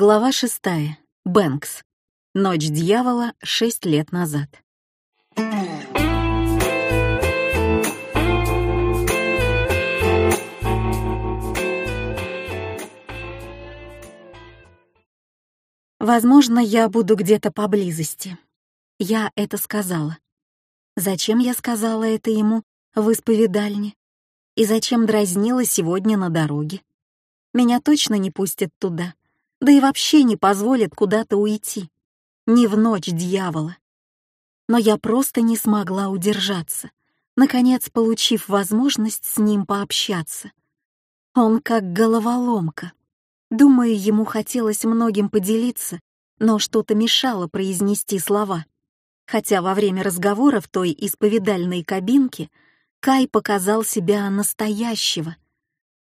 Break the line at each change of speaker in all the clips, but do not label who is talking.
Глава шестая. Бэнкс. Ночь дьявола шесть лет назад. Возможно, я буду где-то поблизости. Я это сказала. Зачем я сказала это ему в исповедальне? И зачем дразнила сегодня на дороге? Меня точно не пустят туда, да и вообще не позволят куда-то уйти. Не в ночь дьявола. Но я просто не смогла удержаться, наконец получив возможность с ним пообщаться. Он как головоломка. Думаю, ему хотелось многим поделиться, но что-то мешало произнести слова. Хотя во время разговора в той исповедальной кабинке Кай показал себя настоящего —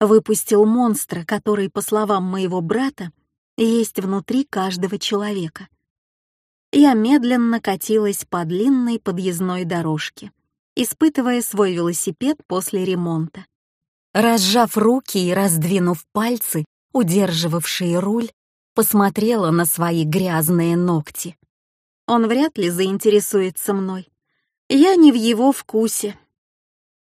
выпустил монстра, который, по словам моего брата, есть внутри каждого человека. Я медленно катилась по длинной подъездной дорожке, испытывая свой велосипед после ремонта. Разжав руки и раздвинув пальцы, удерживавшие руль, посмотрела на свои грязные ногти. Он вряд ли заинтересуется мной. Я не в его вкусе,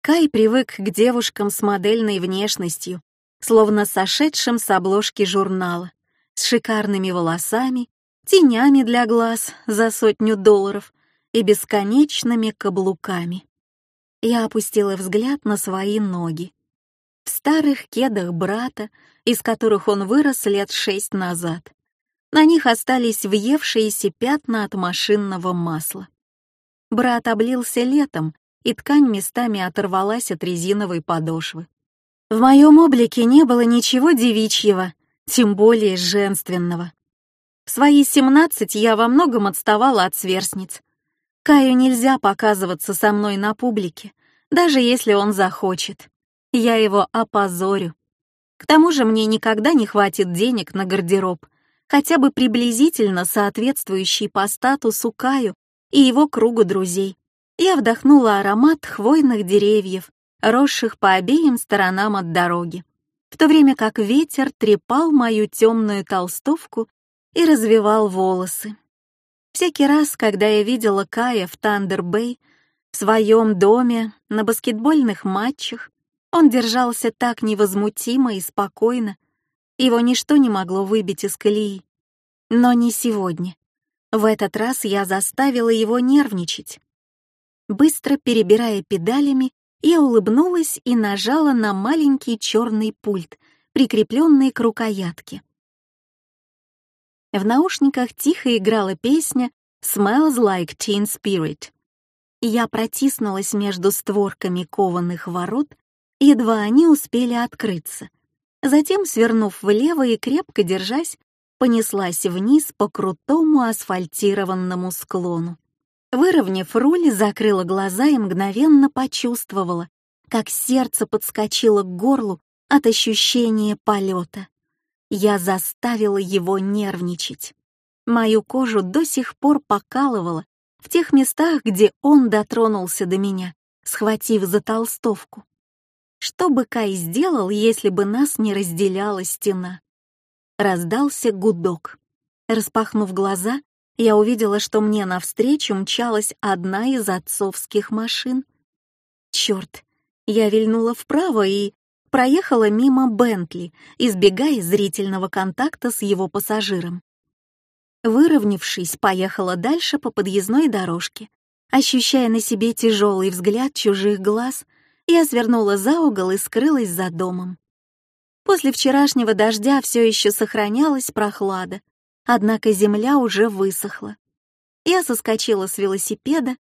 Кай привык к девушкам с модельной внешностью, словно сошедшим с обложки журнала, с шикарными волосами, тенями для глаз за сотню долларов и бесконечными каблуками. Я опустила взгляд на свои ноги. В старых кедах брата, из которых он вырос лет шесть назад. На них остались въевшиеся пятна от машинного масла. Брат облился летом, и ткань местами оторвалась от резиновой подошвы. В моем облике не было ничего девичьего, тем более женственного. В свои семнадцать я во многом отставала от сверстниц. Каю нельзя показываться со мной на публике, даже если он захочет. Я его опозорю. К тому же мне никогда не хватит денег на гардероб, хотя бы приблизительно соответствующий по статусу Каю и его кругу друзей я вдохнула аромат хвойных деревьев, росших по обеим сторонам от дороги, в то время как ветер трепал мою темную толстовку и развевал волосы. Всякий раз, когда я видела Кая в Тандер-Бэй, в своем доме, на баскетбольных матчах, он держался так невозмутимо и спокойно, его ничто не могло выбить из колеи. Но не сегодня. В этот раз я заставила его нервничать. Быстро перебирая педалями, я улыбнулась и нажала на маленький черный пульт, прикрепленный к рукоятке. В наушниках тихо играла песня «Smells like Teen Spirit». Я протиснулась между створками кованых ворот, едва они успели открыться. Затем, свернув влево и крепко держась, понеслась вниз по крутому асфальтированному склону. Выровняв руль, закрыла глаза и мгновенно почувствовала, как сердце подскочило к горлу от ощущения полета. Я заставила его нервничать. Мою кожу до сих пор покалывало в тех местах, где он дотронулся до меня, схватив за толстовку. Что бы Кай сделал, если бы нас не разделяла стена? Раздался гудок. Распахнув глаза, я увидела, что мне навстречу мчалась одна из отцовских машин. Черт, я вильнула вправо и проехала мимо Бентли, избегая зрительного контакта с его пассажиром. Выровнявшись, поехала дальше по подъездной дорожке. Ощущая на себе тяжелый взгляд чужих глаз, я свернула за угол и скрылась за домом. После вчерашнего дождя все еще сохранялась прохлада, однако земля уже высохла. Я соскочила с велосипеда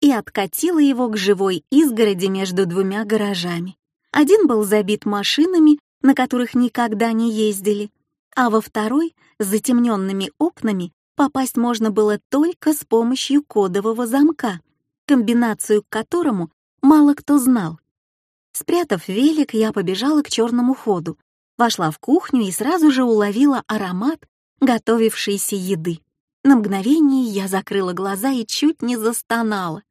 и откатила его к живой изгороди между двумя гаражами. Один был забит машинами, на которых никогда не ездили, а во второй, с затемненными окнами, попасть можно было только с помощью кодового замка, комбинацию к которому мало кто знал. Спрятав велик, я побежала к черному ходу, вошла в кухню и сразу же уловила аромат готовившейся еды. На мгновение я закрыла глаза и чуть не застонала.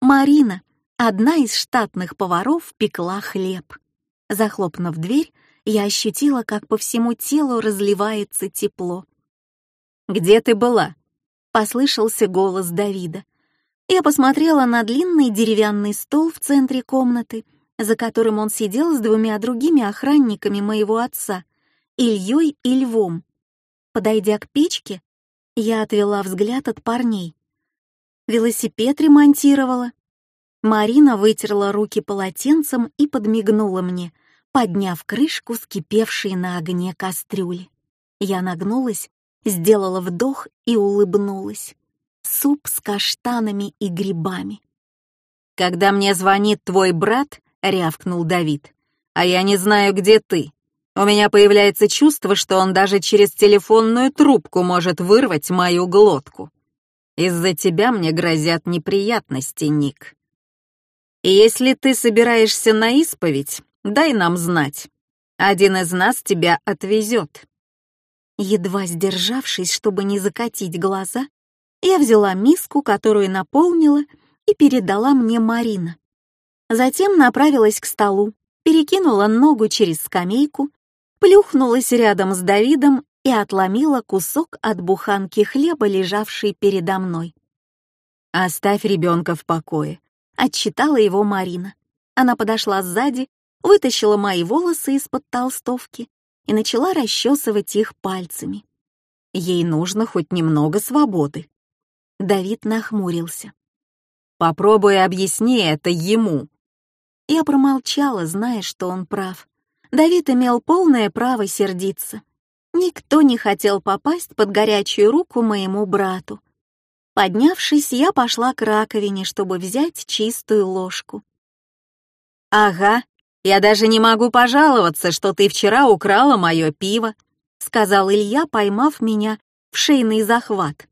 Марина, одна из штатных поваров, пекла хлеб. Захлопнув дверь, я ощутила, как по всему телу разливается тепло.
Где ты была?»
— послышался голос Давида. Я посмотрела на длинный деревянный стол в центре комнаты, за которым он сидел с двумя другими охранниками моего отца, Ильей и Львом. Подойдя к печке, я отвела взгляд от парней. Велосипед ремонтировала. Марина вытерла руки полотенцем и подмигнула мне, подняв крышку скипевшей на огне кастрюли. Я нагнулась, сделала вдох и улыбнулась. Суп с каштанами и грибами.
«Когда мне звонит твой брат», — рявкнул Давид, — «а я не знаю, где ты. У меня появляется чувство, что он даже через телефонную трубку может вырвать мою глотку. Из-за тебя мне грозят неприятности, Ник. И если ты собираешься на исповедь, дай нам знать. Один из нас тебя отвезет».
Едва сдержавшись, чтобы не закатить глаза, я взяла миску, которую наполнила, и передала мне Марина. Затем направилась к столу, перекинула ногу через скамейку плюхнулась рядом с Давидом и отломила кусок от буханки хлеба, лежавшей передо мной.
«Оставь ребенка в покое», —
отчитала его Марина. Она подошла сзади, вытащила мои волосы из-под толстовки и начала расчесывать их пальцами. Ей нужно хоть немного свободы. Давид нахмурился.
«Попробуй объясни это ему».
Я промолчала, зная, что он прав. Давид имел полное право сердиться. Никто не хотел попасть под горячую руку моему брату. Поднявшись, я пошла к раковине, чтобы взять чистую ложку.
«Ага, я даже не могу пожаловаться, что ты вчера украла мое пиво», сказал Илья, поймав меня в шейный захват.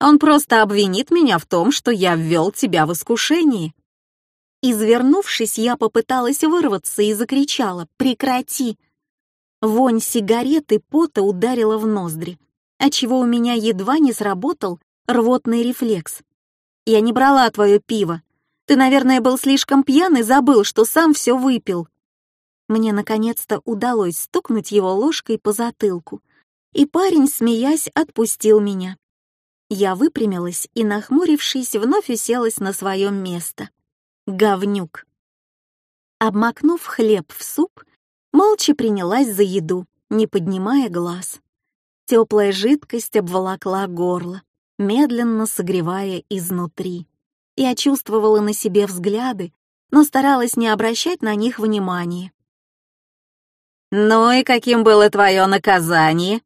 «Он просто обвинит меня в том, что я ввел тебя в искушение».
Извернувшись, я попыталась вырваться и закричала «Прекрати!». Вонь сигареты пота ударила в ноздри, отчего у меня едва не сработал рвотный рефлекс. «Я не брала твое пиво. Ты, наверное, был слишком пьян и забыл, что сам все выпил». Мне наконец-то удалось стукнуть его ложкой по затылку, и парень, смеясь, отпустил меня. Я выпрямилась и, нахмурившись, вновь уселась на свое место говнюк. Обмакнув хлеб в суп, молча принялась за еду, не поднимая глаз. Теплая жидкость обволокла горло, медленно согревая изнутри. Я чувствовала на себе взгляды, но старалась не обращать на них внимания.
«Ну и каким было твое наказание?»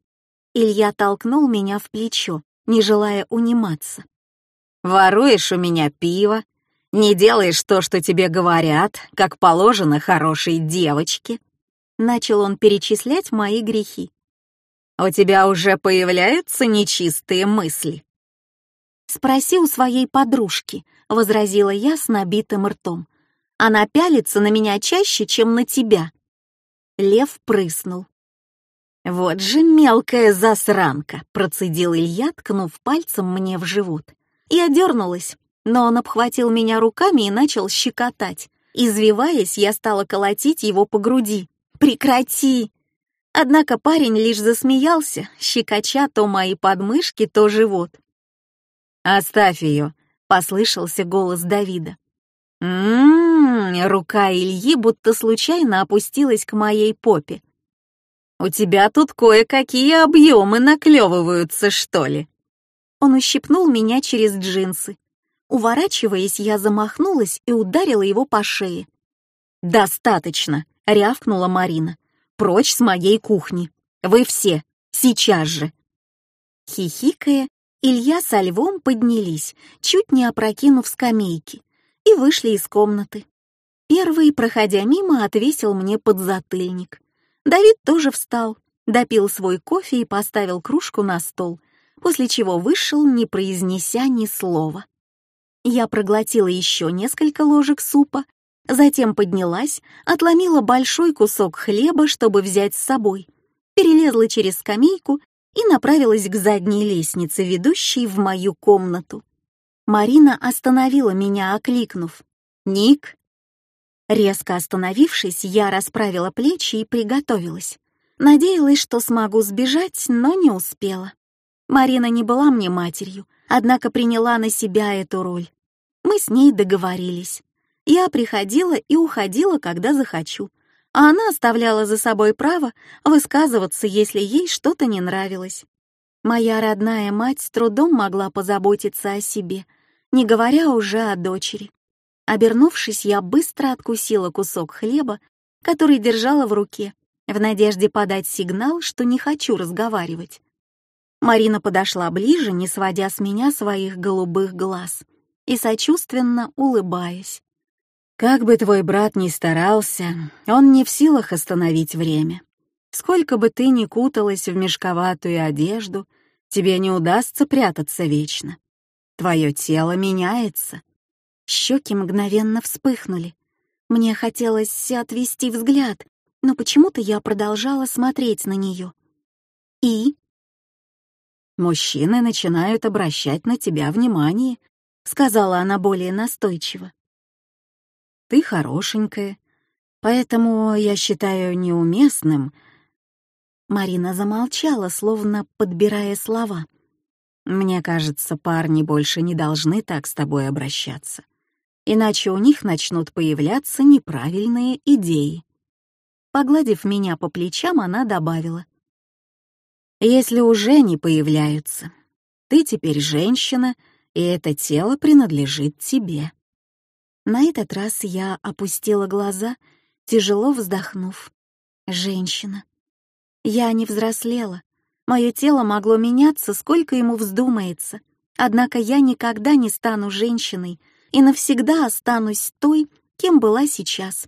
Илья толкнул меня в плечо, не желая униматься.
«Воруешь у меня пиво, не делаешь то, что тебе говорят, как положено хорошей девочке.
Начал он перечислять мои грехи.
У тебя уже появляются нечистые мысли.
Спроси у своей подружки, возразила я с набитым ртом. Она пялится на меня чаще, чем на тебя. Лев прыснул.
«Вот же мелкая засранка!» — процедил Илья, ткнув пальцем мне в живот.
Я дернулась, но он обхватил меня руками и начал щекотать. Извиваясь, я стала колотить его по груди. «Прекрати!» Однако парень лишь засмеялся, щекоча то мои подмышки, то живот.
«Оставь ее», — послышался голос Давида. «М-м-м», рука Ильи будто случайно опустилась к моей попе. «У тебя тут кое-какие объемы наклевываются, что ли?»
Он ущипнул меня через джинсы. Уворачиваясь, я замахнулась и ударила его по шее.
«Достаточно!» — рявкнула Марина. «Прочь с моей кухни! Вы все! Сейчас же!»
Хихикая, Илья со львом поднялись, чуть не опрокинув скамейки, и вышли из комнаты. Первый, проходя мимо, отвесил мне подзатыльник. Давид тоже встал, допил свой кофе и поставил кружку на стол, после чего вышел, не произнеся ни слова. Я проглотила еще несколько ложек супа, затем поднялась, отломила большой кусок хлеба, чтобы взять с собой, перелезла через скамейку и направилась к задней лестнице, ведущей в мою комнату. Марина остановила меня, окликнув. «Ник?» Резко остановившись, я расправила плечи и приготовилась. Надеялась, что смогу сбежать, но не успела. Марина не была мне матерью, однако приняла на себя эту роль. Мы с ней договорились. Я приходила и уходила, когда захочу, а она оставляла за собой право высказываться, если ей что-то не нравилось. Моя родная мать с трудом могла позаботиться о себе, не говоря уже о дочери. Обернувшись, я быстро откусила кусок хлеба, который держала в руке, в надежде подать сигнал, что не хочу разговаривать. Марина подошла ближе, не сводя с меня своих голубых глаз и сочувственно улыбаясь.
«Как бы твой брат ни старался, он не в силах остановить время. Сколько бы ты ни куталась в мешковатую одежду, тебе не удастся прятаться вечно. Твое тело меняется».
Щеки мгновенно вспыхнули. Мне хотелось отвести взгляд, но почему-то я продолжала смотреть на нее. «И?»
«Мужчины начинают обращать на тебя внимание», — сказала она более настойчиво. «Ты хорошенькая, поэтому я считаю неуместным...»
Марина замолчала, словно подбирая слова.
«Мне кажется, парни больше не должны так с тобой обращаться, иначе у них начнут появляться неправильные идеи».
Погладив меня по плечам, она добавила.
«Если уже не появляются, ты теперь женщина, и это тело принадлежит тебе».
На этот раз я опустила глаза, тяжело вздохнув. Женщина. Я не взрослела. Мое тело могло меняться, сколько ему вздумается. Однако я никогда не стану женщиной и навсегда останусь той, кем была сейчас.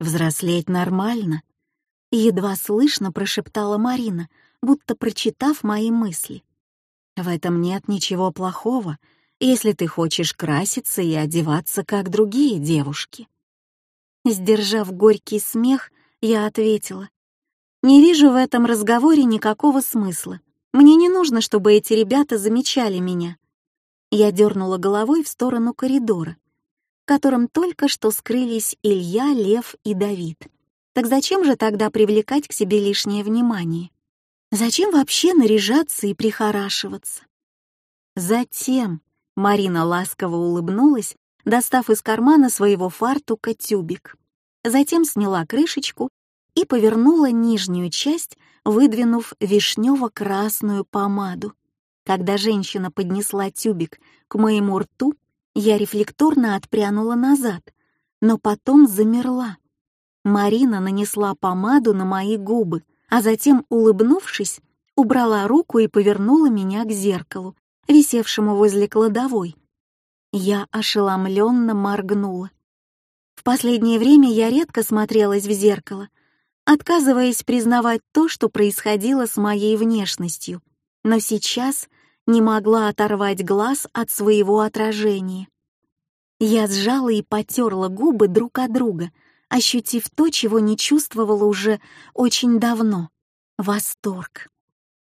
Взрослеть нормально.
Едва слышно прошептала Марина, будто прочитав мои мысли.
В этом нет ничего плохого, если ты хочешь краситься и одеваться, как другие девушки.
Сдержав горький смех, я ответила. Не вижу в этом разговоре никакого смысла. Мне не нужно, чтобы эти ребята замечали меня. Я дернула головой в сторону коридора в котором только что скрылись Илья, Лев и Давид. Так зачем же тогда привлекать к себе лишнее внимание? Зачем вообще наряжаться и прихорашиваться? Затем Марина ласково улыбнулась, достав из кармана своего фартука тюбик. Затем сняла крышечку и повернула нижнюю часть, выдвинув вишнево-красную помаду. Когда женщина поднесла тюбик к моему рту, я рефлекторно отпрянула назад, но потом замерла. Марина нанесла помаду на мои губы, а затем, улыбнувшись, убрала руку и повернула меня к зеркалу, висевшему возле кладовой. Я ошеломленно моргнула. В последнее время я редко смотрелась в зеркало, отказываясь признавать то, что происходило с моей внешностью. Но сейчас не могла оторвать глаз от своего отражения. Я сжала и потерла губы друг от друга, ощутив то, чего не чувствовала уже очень давно — восторг.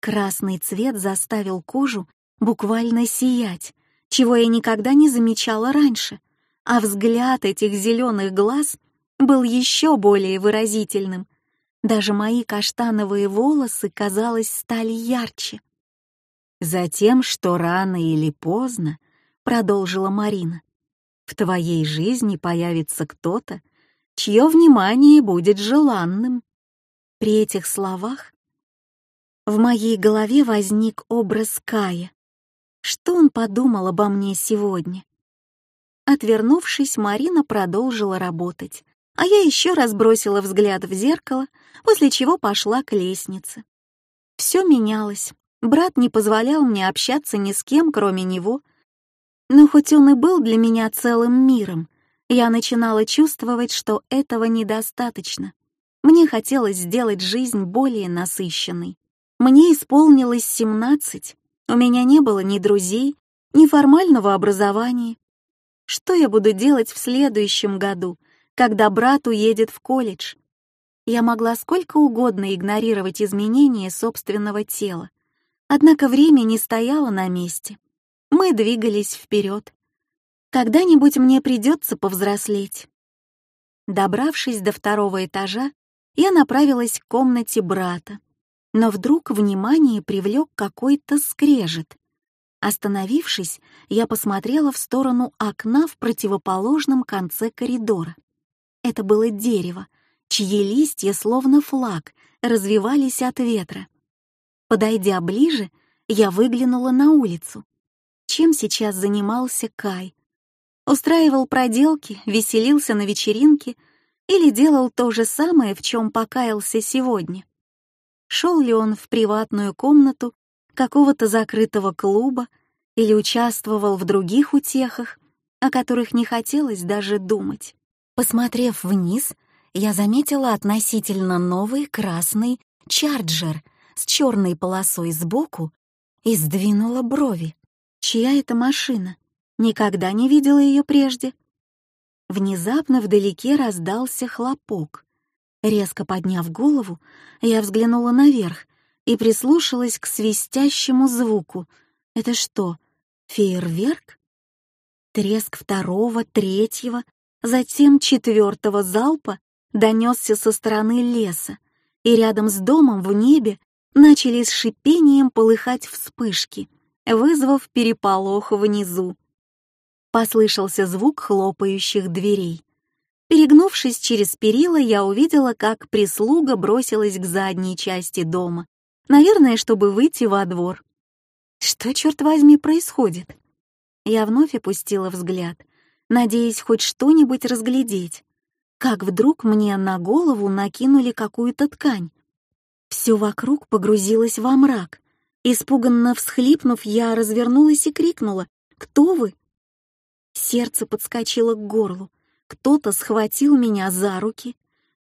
Красный цвет заставил кожу буквально сиять, чего я никогда не замечала раньше, а взгляд этих зеленых глаз был еще более выразительным. Даже мои каштановые волосы, казалось, стали ярче.
Затем, что рано или поздно, продолжила Марина, в твоей жизни появится кто-то, чье внимание будет желанным.
При этих словах в моей голове возник образ Кая. Что он подумал обо мне сегодня? Отвернувшись, Марина продолжила работать, а я еще раз бросила взгляд в зеркало, после чего пошла к лестнице. Все менялось. Брат не позволял мне общаться ни с кем, кроме него. Но хоть он и был для меня целым миром, я начинала чувствовать, что этого недостаточно. Мне хотелось сделать жизнь более насыщенной. Мне исполнилось 17, у меня не было ни друзей, ни формального образования. Что я буду делать в следующем году, когда брат уедет в колледж? Я могла сколько угодно игнорировать изменения собственного тела, Однако время не стояло на месте. Мы двигались вперед. Когда-нибудь мне придется повзрослеть. Добравшись до второго этажа, я направилась к комнате брата. Но вдруг внимание привлек какой-то скрежет. Остановившись, я посмотрела в сторону окна в противоположном конце коридора. Это было дерево, чьи листья, словно флаг, развивались от ветра. Подойдя ближе, я выглянула на улицу. Чем сейчас занимался Кай? Устраивал проделки, веселился на вечеринке или делал то же самое, в чем покаялся сегодня? Шел ли он в приватную комнату какого-то закрытого клуба или участвовал в других утехах, о которых не хотелось даже думать. Посмотрев вниз, я заметила относительно новый красный чарджер с черной полосой сбоку и сдвинула брови. Чья это машина? Никогда не видела ее прежде. Внезапно вдалеке раздался хлопок. Резко подняв голову, я взглянула наверх и прислушалась к свистящему звуку. Это что, фейерверк? Треск второго, третьего, затем четвертого залпа донесся со стороны леса, и рядом с домом в небе начали с шипением полыхать вспышки, вызвав переполох внизу. Послышался звук хлопающих дверей. Перегнувшись через перила, я увидела, как прислуга бросилась к задней части дома, наверное, чтобы выйти во двор. Что, черт возьми, происходит? Я вновь опустила взгляд, надеясь хоть что-нибудь разглядеть. Как вдруг мне на голову накинули какую-то ткань. Все вокруг погрузилось во мрак. Испуганно всхлипнув, я развернулась и крикнула «Кто вы?». Сердце подскочило к горлу. Кто-то схватил меня за руки,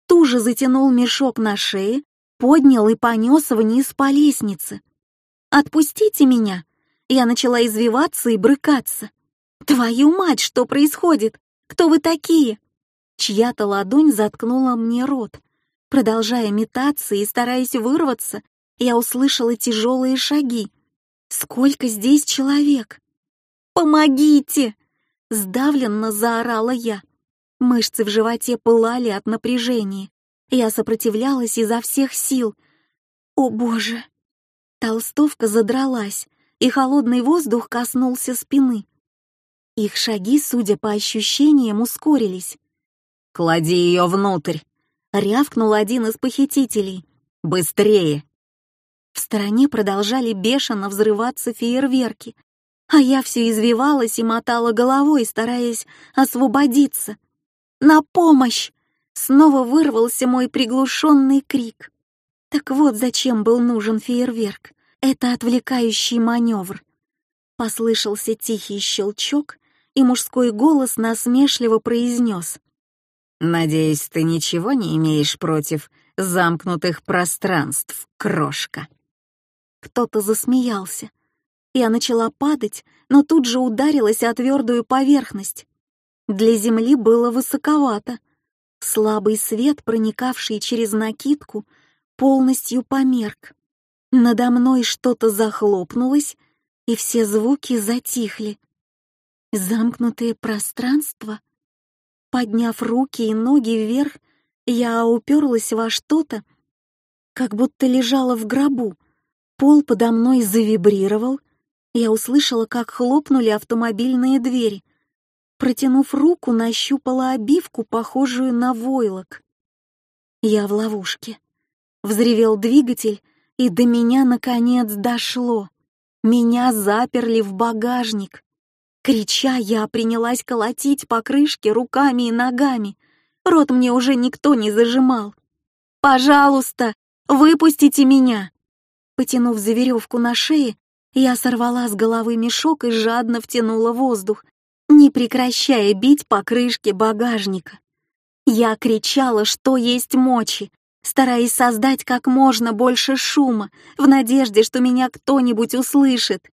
туже затянул мешок на шее, поднял и понес вниз по лестнице. «Отпустите меня!» Я начала извиваться и брыкаться. «Твою мать, что происходит? Кто вы такие?» Чья-то ладонь заткнула мне рот. Продолжая метаться и стараясь вырваться, я услышала тяжелые шаги. «Сколько здесь человек?» «Помогите!» Сдавленно заорала я. Мышцы в животе пылали от напряжения. Я сопротивлялась изо всех сил. О боже! Толстовка задралась, и холодный воздух коснулся спины. Их шаги, судя по ощущениям, ускорились.
«Клади ее внутрь!»
— рявкнул один из похитителей.
«Быстрее!»
В стороне продолжали бешено взрываться фейерверки, а я все извивалась и мотала головой, стараясь освободиться. «На помощь!» Снова вырвался мой приглушенный крик. Так вот зачем был нужен фейерверк. Это отвлекающий маневр. Послышался тихий щелчок, и мужской голос насмешливо произнес.
«Надеюсь, ты ничего не имеешь против замкнутых пространств, крошка?»
Кто-то засмеялся. Я начала падать, но тут же ударилась о твердую поверхность. Для земли было высоковато. Слабый свет, проникавший через накидку, полностью померк. Надо мной что-то захлопнулось, и все звуки затихли. Замкнутое пространство. Подняв руки и ноги вверх, я уперлась во что-то, как будто лежала в гробу. Пол подо мной завибрировал. Я услышала, как хлопнули автомобильные двери — Протянув руку, нащупала обивку, похожую на войлок. Я в ловушке. Взревел двигатель, и до меня наконец дошло. Меня заперли в багажник. Крича, я принялась колотить по крышке руками и ногами. Рот мне уже никто не зажимал. «Пожалуйста, выпустите меня!» Потянув за веревку на шее, я сорвала с головы мешок и жадно втянула воздух, не прекращая бить по крышке багажника. Я кричала, что есть мочи, стараясь создать как можно больше шума, в надежде, что меня кто-нибудь услышит.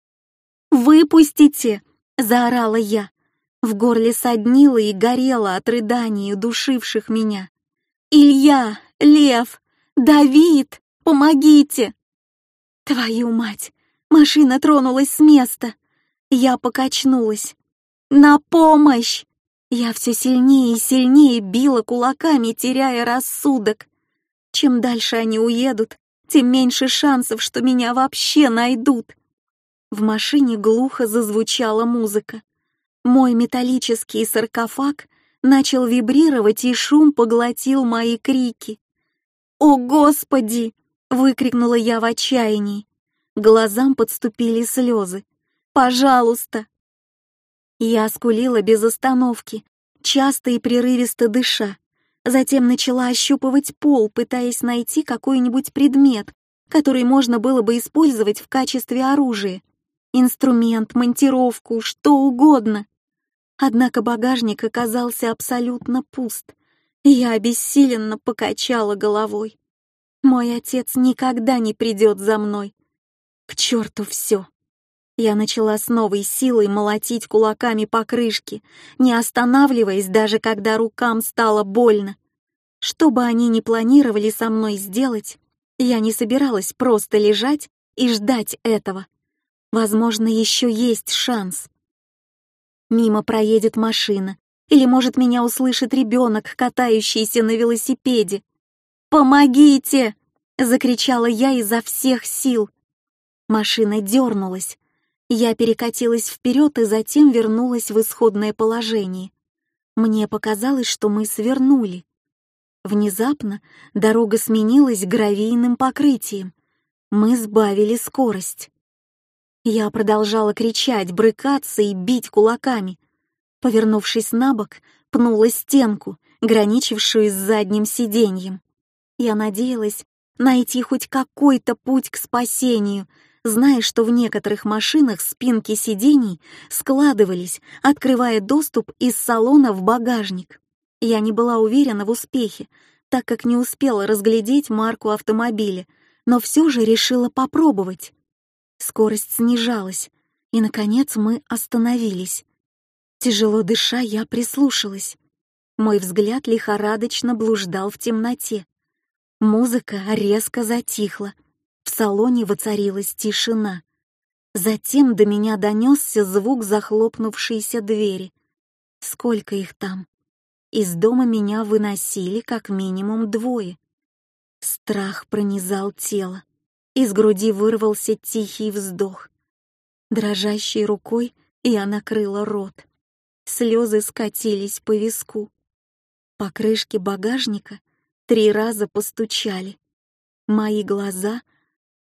«Выпустите!» — заорала я. В горле соднило и горело от рыданий, душивших меня. «Илья! Лев! Давид! Помогите!» Твою мать! Машина тронулась с места. Я покачнулась. «На помощь!» Я все сильнее и сильнее била кулаками, теряя рассудок. Чем дальше они уедут, тем меньше шансов, что меня вообще найдут. В машине глухо зазвучала музыка. Мой металлический саркофаг начал вибрировать, и шум поглотил мои крики. «О, Господи!» — выкрикнула я в отчаянии. Глазам подступили слезы. «Пожалуйста!» Я скулила без остановки, часто и прерывисто дыша. Затем начала ощупывать пол, пытаясь найти какой-нибудь предмет, который можно было бы использовать в качестве оружия. Инструмент, монтировку, что угодно. Однако багажник оказался абсолютно пуст, и я обессиленно покачала головой. Мой отец никогда не придет за мной. К черту все. Я начала с новой силой молотить кулаками по крышке, не останавливаясь даже когда рукам стало больно. Что бы они ни планировали со мной сделать, я не собиралась просто лежать и ждать этого. Возможно, еще есть шанс. Мимо проедет машина, или, может, меня услышит ребенок, катающийся на велосипеде. «Помогите!» — закричала я изо всех сил. Машина дернулась. Я перекатилась вперед и затем вернулась в исходное положение. Мне показалось, что мы свернули. Внезапно дорога сменилась гравийным покрытием. Мы сбавили скорость. Я продолжала кричать, брыкаться и бить кулаками. Повернувшись на бок, пнула стенку, граничившую с задним сиденьем. Я надеялась найти хоть какой-то путь к спасению, зная, что в некоторых машинах спинки сидений складывались, открывая доступ из салона в багажник. Я не была уверена в успехе, так как не успела разглядеть марку автомобиля, но все же решила попробовать. Скорость снижалась, и, наконец, мы остановились. Тяжело дыша, я прислушалась. Мой взгляд лихорадочно блуждал в темноте. Музыка резко затихла. Салоне воцарилась тишина. Затем до меня донесся звук захлопнувшейся двери. Сколько их там? Из дома меня выносили как минимум двое. Страх пронизал тело. Из груди вырвался тихий вздох. Дрожащей рукой я накрыла рот. Слезы скатились по виску. По крышке багажника три раза постучали. Мои глаза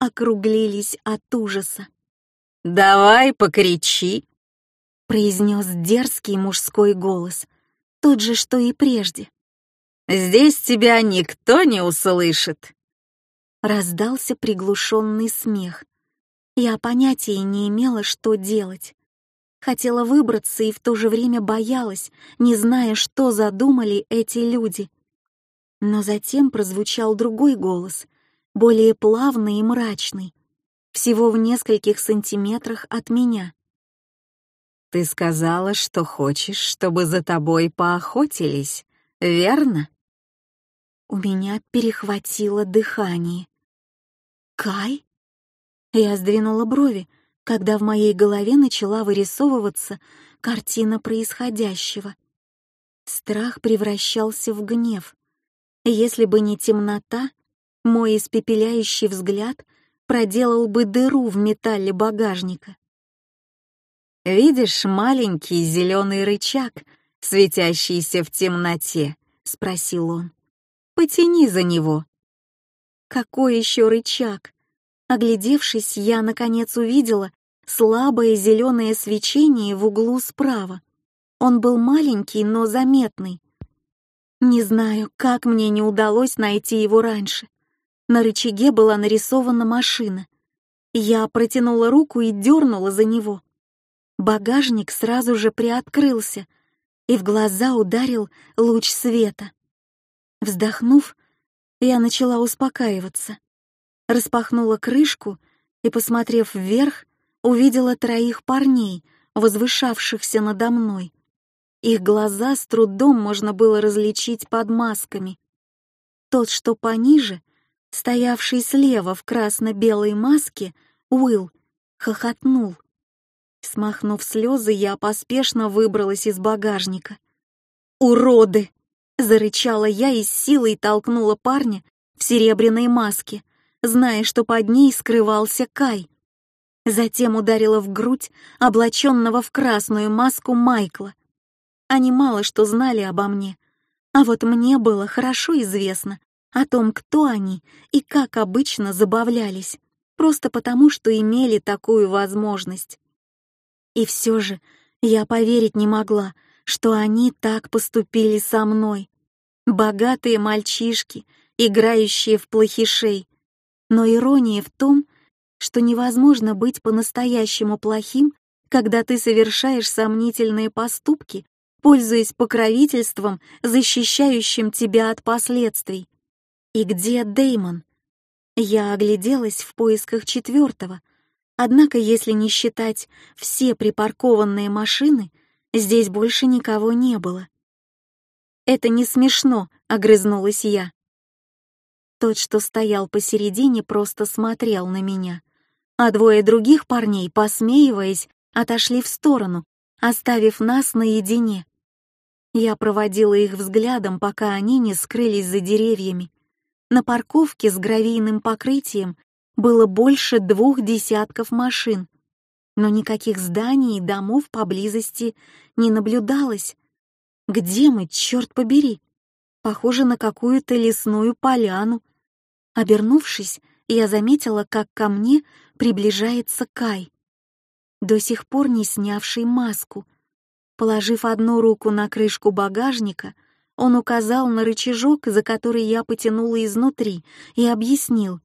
округлились от ужаса.
«Давай покричи!»
— произнес дерзкий мужской голос, тот же, что и прежде.
«Здесь тебя никто не услышит!»
раздался приглушенный смех. Я понятия не имела, что делать. Хотела выбраться и в то же время боялась, не зная, что задумали эти люди. Но затем прозвучал другой голос, более плавный и мрачный, всего в нескольких сантиметрах от меня.
«Ты сказала, что хочешь, чтобы за тобой поохотились, верно?»
У меня перехватило дыхание. Кай? Я сдвинула брови, когда в моей голове начала вырисовываться картина происходящего. Страх превращался в гнев. Если бы не темнота, мой испепеляющий взгляд проделал бы дыру в металле багажника.
«Видишь маленький зеленый рычаг, светящийся в темноте?» — спросил он. «Потяни за него».
Какой еще рычаг? Оглядевшись, я наконец увидела слабое зеленое свечение в углу справа. Он был маленький, но заметный. Не знаю, как мне не удалось найти его раньше. На рычаге была нарисована машина. Я протянула руку и дернула за него. Багажник сразу же приоткрылся, и в глаза ударил луч света. Вздохнув, я начала успокаиваться. Распахнула крышку и, посмотрев вверх, увидела троих парней, возвышавшихся надо мной. Их глаза с трудом можно было различить под масками. Тот, что пониже, стоявший слева в красно-белой маске, Уилл, хохотнул. Смахнув слезы, я поспешно выбралась из багажника. «Уроды!» Зарычала я и с силой толкнула парня в серебряной маске, зная, что под ней скрывался Кай. Затем ударила в грудь облаченного в красную маску Майкла. Они мало что знали обо мне, а вот мне было хорошо известно о том, кто они и как обычно забавлялись, просто потому, что имели такую возможность. И все же я поверить не могла, что они так поступили со мной. Богатые мальчишки, играющие в плохишей. Но ирония в том, что невозможно быть по-настоящему плохим, когда ты совершаешь сомнительные поступки, пользуясь покровительством, защищающим тебя от последствий. И где Деймон? Я огляделась в поисках четвертого, однако если не считать все припаркованные машины, здесь больше никого не было. «Это не смешно», — огрызнулась я. Тот, что стоял посередине, просто смотрел на меня, а двое других парней, посмеиваясь, отошли в сторону, оставив нас наедине. Я проводила их взглядом, пока они не скрылись за деревьями. На парковке с гравийным покрытием было больше двух десятков машин, но никаких зданий и домов поблизости не наблюдалось. Где мы, черт побери? Похоже на какую-то лесную поляну. Обернувшись, я заметила, как ко мне приближается Кай, до сих пор не снявший маску. Положив одну руку на крышку багажника, он указал на рычажок, за который я потянула изнутри, и объяснил.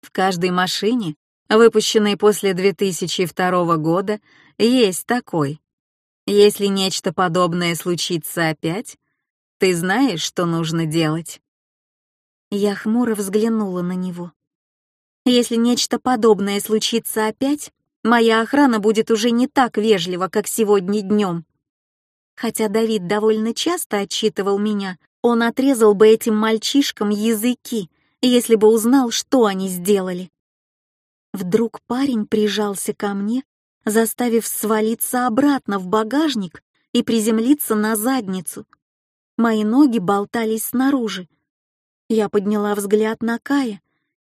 В каждой машине, выпущенной после 2002 года, есть такой. Если нечто подобное случится опять, ты знаешь, что нужно делать?» Я хмуро взглянула на него. «Если нечто подобное случится опять, моя охрана будет уже не так вежлива, как сегодня днем». Хотя Давид довольно часто отчитывал меня, он отрезал бы этим мальчишкам языки, если бы узнал, что они сделали. Вдруг парень прижался ко мне заставив свалиться обратно в багажник и приземлиться на задницу. Мои ноги болтались снаружи. Я подняла взгляд на Кая,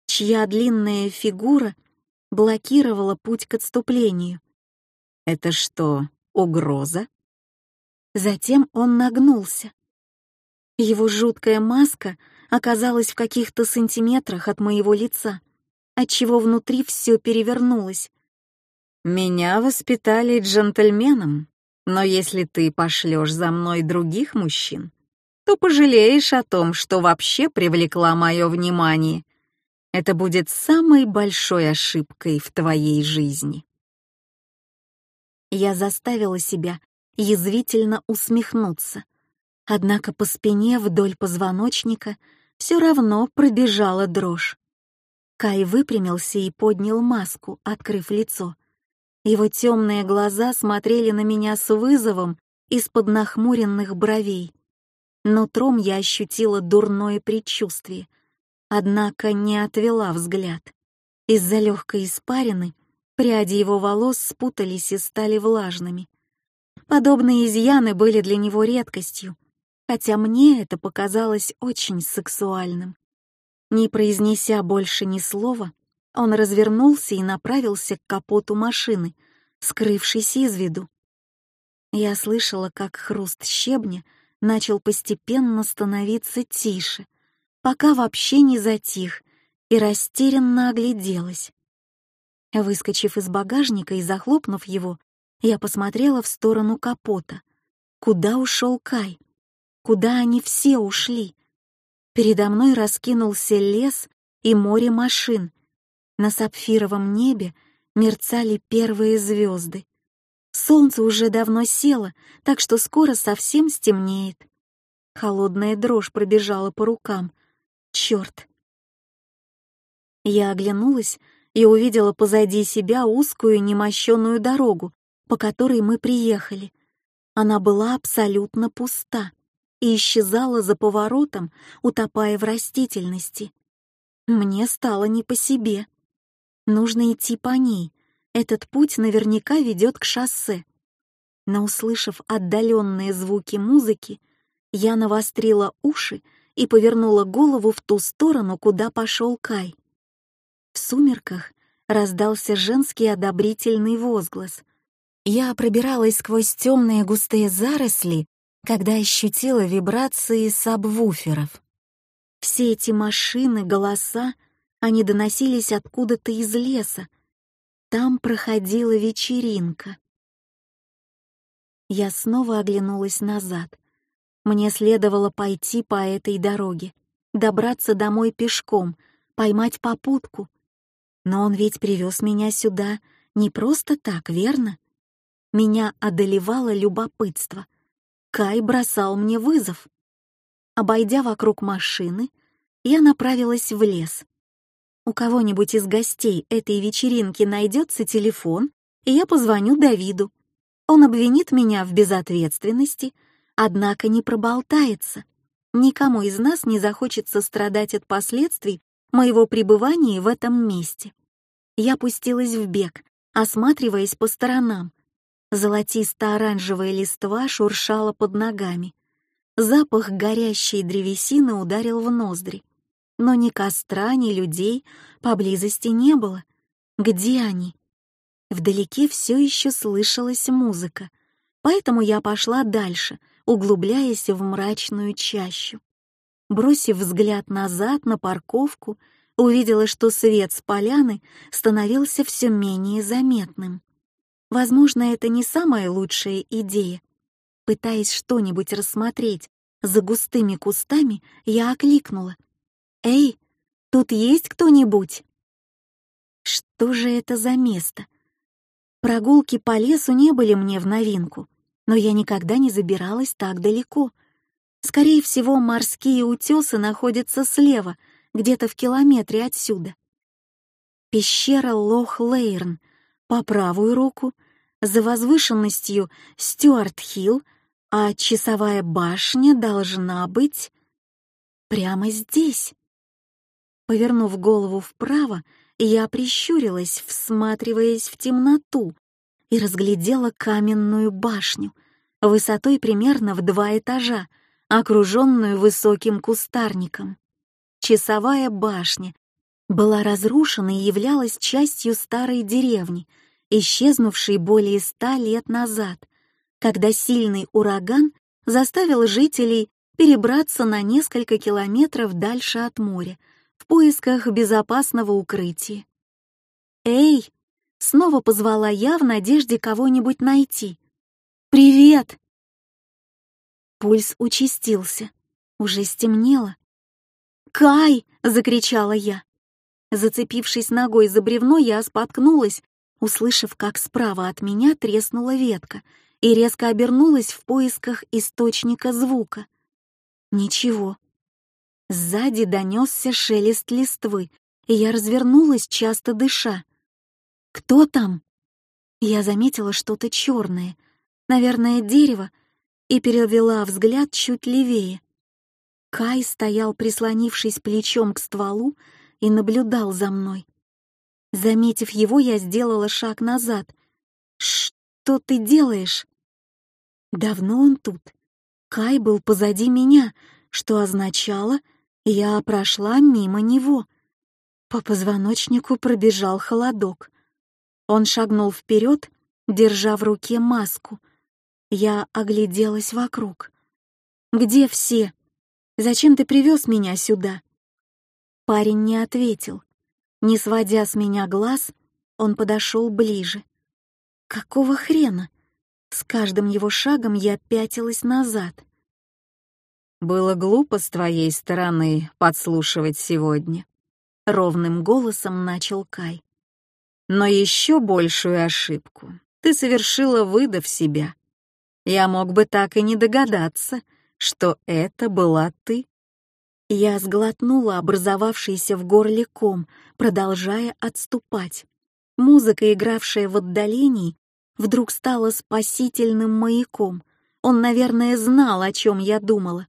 чья длинная фигура блокировала путь к отступлению. «Это что, угроза?» Затем он нагнулся. Его жуткая маска оказалась в каких-то сантиметрах от моего лица, отчего внутри все перевернулось. Меня воспитали джентльменом, но если ты пошлешь за мной других мужчин, то пожалеешь о том, что вообще привлекла мое внимание. Это будет самой большой ошибкой в твоей жизни. Я заставила себя язвительно усмехнуться, однако по спине вдоль позвоночника все равно пробежала дрожь. Кай выпрямился и поднял маску, открыв лицо — его темные глаза смотрели на меня с вызовом из-под нахмуренных бровей. Нутром я ощутила дурное предчувствие, однако не отвела взгляд. Из-за легкой испарины пряди его волос спутались и стали влажными. Подобные изъяны были для него редкостью, хотя мне это показалось очень сексуальным. Не произнеся больше ни слова, он развернулся и направился к капоту машины, скрывшись из виду. Я слышала, как хруст щебня начал постепенно становиться тише, пока вообще не затих, и растерянно огляделась. Выскочив из багажника и захлопнув его, я посмотрела в сторону капота. Куда ушел Кай? Куда они все ушли? Передо мной раскинулся лес и море машин, на сапфировом небе мерцали первые звезды. Солнце уже давно село, так что скоро совсем стемнеет. Холодная дрожь пробежала по рукам. Черт! Я оглянулась и увидела позади себя узкую немощенную дорогу, по которой мы приехали. Она была абсолютно пуста и исчезала за поворотом, утопая в растительности. Мне стало не по себе. Нужно идти по ней. Этот путь наверняка ведет к шоссе. Но услышав отдаленные звуки музыки, я навострила уши и повернула голову в ту сторону, куда пошел Кай. В сумерках раздался женский одобрительный возглас. Я пробиралась сквозь темные густые заросли, когда ощутила вибрации сабвуферов. Все эти машины, голоса, они доносились откуда-то из леса. Там проходила вечеринка. Я снова оглянулась назад. Мне следовало пойти по этой дороге, добраться домой пешком, поймать попутку. Но он ведь привез меня сюда не просто так, верно? Меня одолевало любопытство. Кай бросал мне вызов. Обойдя вокруг машины, я направилась в лес. У кого-нибудь из гостей этой вечеринки найдется телефон, и я позвоню Давиду. Он обвинит меня в безответственности, однако не проболтается. Никому из нас не захочется страдать от последствий моего пребывания в этом месте. Я пустилась в бег, осматриваясь по сторонам. Золотисто-оранжевая листва шуршала под ногами. Запах горящей древесины ударил в ноздри. Но ни костра, ни людей поблизости не было. Где они? Вдалеке все еще слышалась музыка, поэтому я пошла дальше, углубляясь в мрачную чащу. Бросив взгляд назад на парковку, увидела, что свет с поляны становился все менее заметным. Возможно, это не самая лучшая идея. Пытаясь что-нибудь рассмотреть за густыми кустами, я окликнула. «Эй, тут есть кто-нибудь?» Что же это за место? Прогулки по лесу не были мне в новинку, но я никогда не забиралась так далеко. Скорее всего, морские утесы находятся слева, где-то в километре отсюда. Пещера Лох-Лейрн по правую руку, за возвышенностью Стюарт-Хилл, а часовая башня должна быть прямо здесь. Повернув голову вправо, я прищурилась, всматриваясь в темноту, и разглядела каменную башню, высотой примерно в два этажа, окруженную высоким кустарником. Часовая башня была разрушена и являлась частью старой деревни, исчезнувшей более ста лет назад, когда сильный ураган заставил жителей перебраться на несколько километров дальше от моря, в поисках безопасного укрытия. «Эй!» — снова позвала я в надежде кого-нибудь найти. «Привет!» Пульс участился. Уже стемнело. «Кай!» — закричала я. Зацепившись ногой за бревно, я споткнулась, услышав, как справа от меня треснула ветка, и резко обернулась в поисках источника звука. Ничего. Сзади донесся шелест листвы, и я развернулась, часто дыша. «Кто там?» Я заметила что-то черное, наверное, дерево, и перевела взгляд чуть левее. Кай стоял, прислонившись плечом к стволу, и наблюдал за мной. Заметив его, я сделала шаг назад. «Что ты делаешь?» Давно он тут. Кай был позади меня, что означало, я прошла мимо него. По позвоночнику пробежал холодок. Он шагнул вперед, держа в руке маску. Я огляделась вокруг. «Где все? Зачем ты привез меня сюда?» Парень не ответил. Не сводя с меня глаз, он подошел ближе. «Какого хрена?» С каждым его шагом я пятилась назад.
Было глупо с твоей стороны подслушивать сегодня. Ровным голосом начал Кай. Но еще большую ошибку ты совершила, выдав себя. Я мог бы так и не догадаться, что это была ты.
Я сглотнула образовавшийся в горле ком, продолжая отступать. Музыка, игравшая в отдалении, вдруг стала спасительным маяком. Он, наверное, знал, о чем я думала.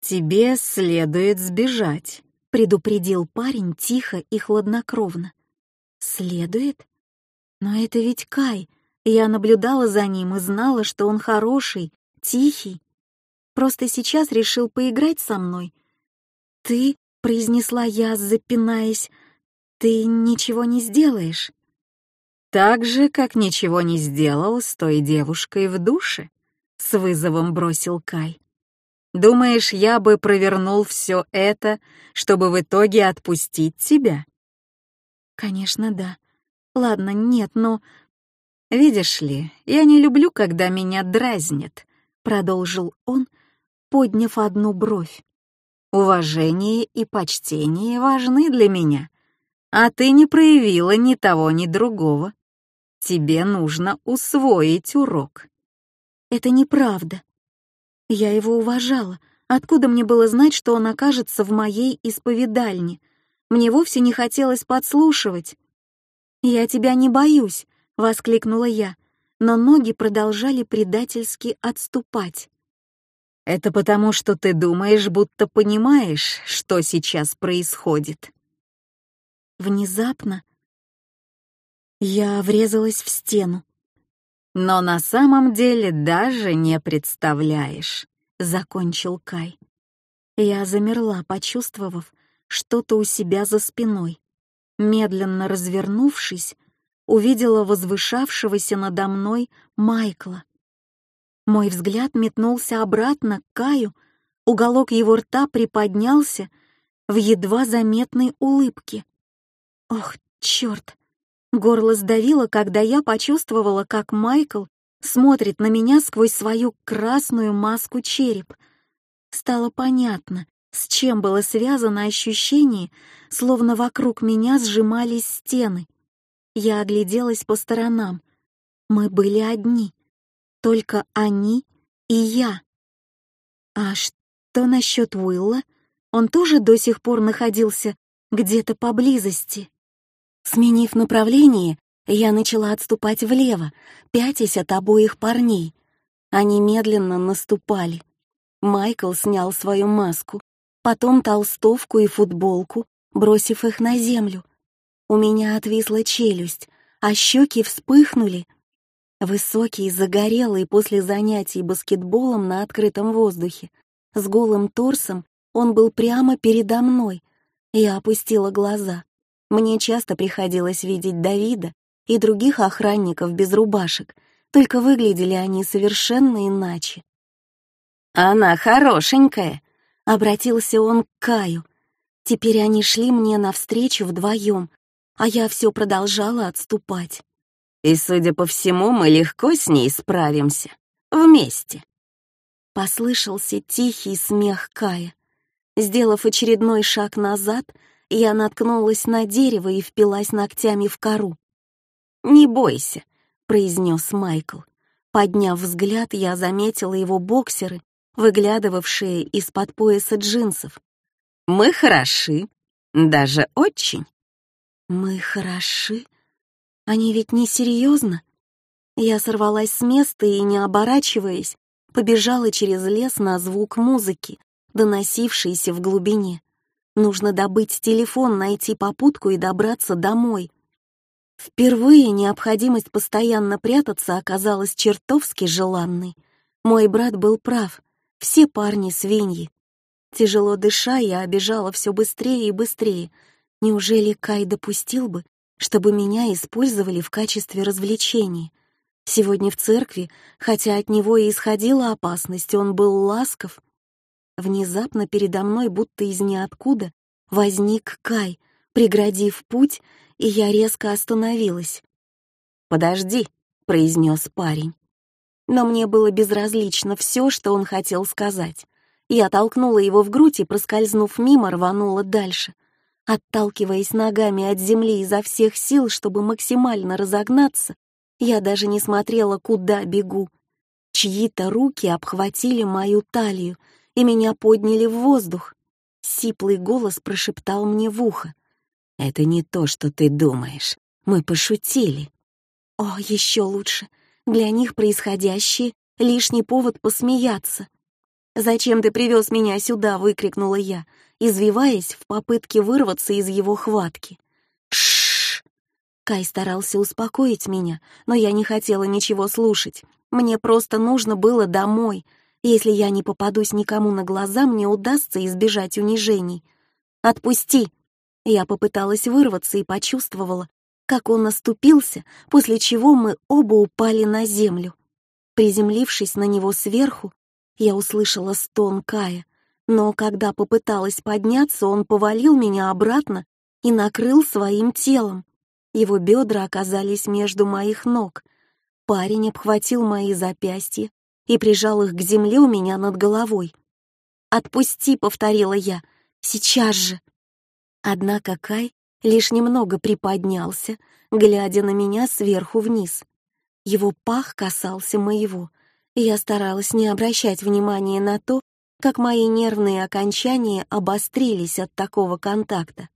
«Тебе следует сбежать», — предупредил парень тихо и хладнокровно.
«Следует? Но это ведь Кай. Я наблюдала за ним и знала, что он хороший, тихий. Просто сейчас решил поиграть со мной, «Ты», — произнесла я, запинаясь, — «ты ничего не сделаешь?»
«Так же, как ничего не сделал с той девушкой в душе», — с вызовом бросил Кай. «Думаешь, я бы провернул все это, чтобы в итоге отпустить тебя?»
«Конечно, да. Ладно, нет, но...»
«Видишь ли, я не люблю, когда меня дразнят», — продолжил он, подняв одну бровь. Уважение и почтение важны для меня, а ты не проявила ни того, ни другого. Тебе нужно усвоить урок.
Это неправда. Я его уважала. Откуда мне было знать, что он окажется в моей исповедальне? Мне вовсе не хотелось подслушивать. «Я тебя не боюсь», — воскликнула я, но ноги продолжали предательски отступать.
Это потому, что ты думаешь, будто понимаешь, что сейчас происходит.
Внезапно я врезалась в стену.
Но на самом деле даже не представляешь, закончил Кай.
Я замерла, почувствовав что-то у себя за спиной. Медленно развернувшись, увидела возвышавшегося надо мной Майкла. Мой взгляд метнулся обратно к Каю, уголок его рта приподнялся в едва заметной улыбке. Ох, черт! Горло сдавило, когда я почувствовала, как Майкл смотрит на меня сквозь свою красную маску череп. Стало понятно, с чем было связано ощущение, словно вокруг меня сжимались стены. Я огляделась по сторонам. Мы были одни. Только они и я. А что насчет Уилла? Он тоже до сих пор находился где-то поблизости. Сменив направление, я начала отступать влево, пятясь от обоих парней. Они медленно наступали. Майкл снял свою маску, потом толстовку и футболку, бросив их на землю. У меня отвисла челюсть, а щеки вспыхнули, Высокий, загорелый после занятий баскетболом на открытом воздухе, с голым торсом, он был прямо передо мной. Я опустила глаза. Мне часто приходилось видеть Давида и других охранников без рубашек, только выглядели они совершенно иначе.
«Она хорошенькая», —
обратился он к Каю. Теперь они шли мне навстречу вдвоем, а я все продолжала отступать.
И, судя по всему, мы легко с ней справимся. Вместе.
Послышался тихий смех Кая. Сделав очередной шаг назад, я наткнулась на дерево и впилась ногтями в кору.
«Не бойся», —
произнес Майкл. Подняв взгляд, я заметила его боксеры, выглядывавшие из-под пояса джинсов.
«Мы хороши, даже очень».
«Мы хороши?» Они ведь не серьезно. Я сорвалась с места и, не оборачиваясь, побежала через лес на звук музыки, доносившейся в глубине. Нужно добыть телефон, найти попутку и добраться домой. Впервые необходимость постоянно прятаться оказалась чертовски желанной. Мой брат был прав, все парни свиньи. Тяжело дыша, я обежала все быстрее и быстрее. Неужели Кай допустил бы, чтобы меня использовали в качестве развлечений. Сегодня в церкви, хотя от него и исходила опасность, он был ласков. Внезапно передо мной, будто из ниоткуда, возник Кай, преградив путь, и я резко остановилась.
«Подожди», — произнес парень.
Но мне было безразлично все, что он хотел сказать. Я толкнула его в грудь и, проскользнув мимо, рванула дальше отталкиваясь ногами от земли изо всех сил, чтобы максимально разогнаться, я даже не смотрела, куда бегу. Чьи-то руки обхватили мою талию и меня подняли в воздух. Сиплый голос прошептал мне в ухо.
«Это не то, что ты думаешь. Мы пошутили».
О, еще лучше. Для них происходящее — лишний повод посмеяться. «Зачем ты привез меня сюда?» — выкрикнула я, извиваясь в попытке вырваться из его хватки. Шш! Кай старался успокоить меня, но я не хотела ничего слушать. Мне просто нужно было домой. Если я не попадусь никому на глаза, мне удастся избежать унижений. Отпусти!» Я попыталась вырваться и почувствовала, как он наступился, после чего мы оба упали на землю. Приземлившись на него сверху, я услышала стон Кая, но когда попыталась подняться, он повалил меня обратно и накрыл своим телом. Его бедра оказались между моих ног. Парень обхватил мои запястья и прижал их к земле у меня над головой. «Отпусти», — повторила я, — «сейчас же». Однако Кай лишь немного приподнялся, глядя на меня сверху вниз. Его пах касался моего, я старалась не обращать внимания на то, как мои нервные окончания обострились от такого контакта.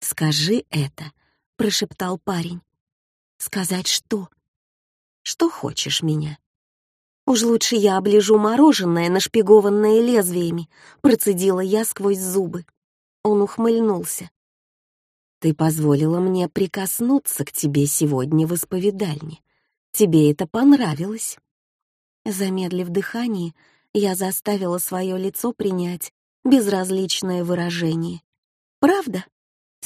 «Скажи это», — прошептал парень. «Сказать что?» «Что хочешь меня?» «Уж лучше я оближу мороженое, нашпигованное лезвиями», — процедила я сквозь зубы. Он ухмыльнулся. «Ты позволила мне прикоснуться к тебе сегодня в исповедальне. Тебе это понравилось?» Замедлив дыхание, я заставила свое лицо принять безразличное выражение. «Правда?»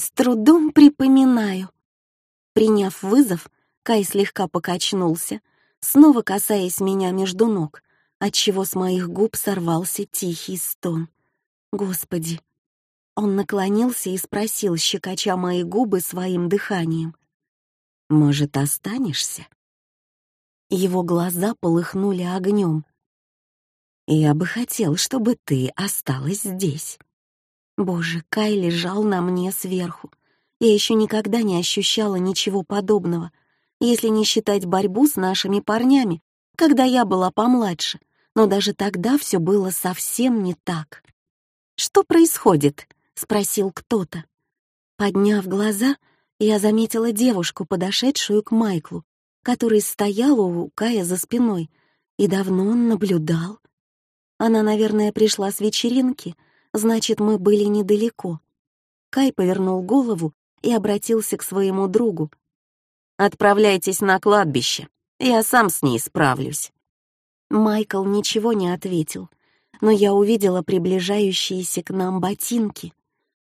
С трудом припоминаю. Приняв вызов, Кай слегка покачнулся, снова касаясь меня между ног, отчего с моих губ сорвался тихий стон. Господи! Он наклонился и спросил, щекоча мои губы своим дыханием. «Может, останешься?» Его глаза полыхнули огнем. «Я бы хотел, чтобы ты осталась здесь». Боже, Кай лежал на мне сверху. Я еще никогда не ощущала ничего подобного, если не считать борьбу с нашими парнями, когда я была помладше, но даже тогда все было совсем не так. «Что происходит?» — спросил кто-то. Подняв глаза, я заметила девушку, подошедшую к Майклу, который стоял у Кая за спиной, и давно наблюдал. Она, наверное, пришла с вечеринки — Значит, мы были недалеко. Кай повернул голову и обратился к своему другу. «Отправляйтесь на кладбище, я сам с ней справлюсь». Майкл ничего не ответил, но я увидела приближающиеся к нам ботинки.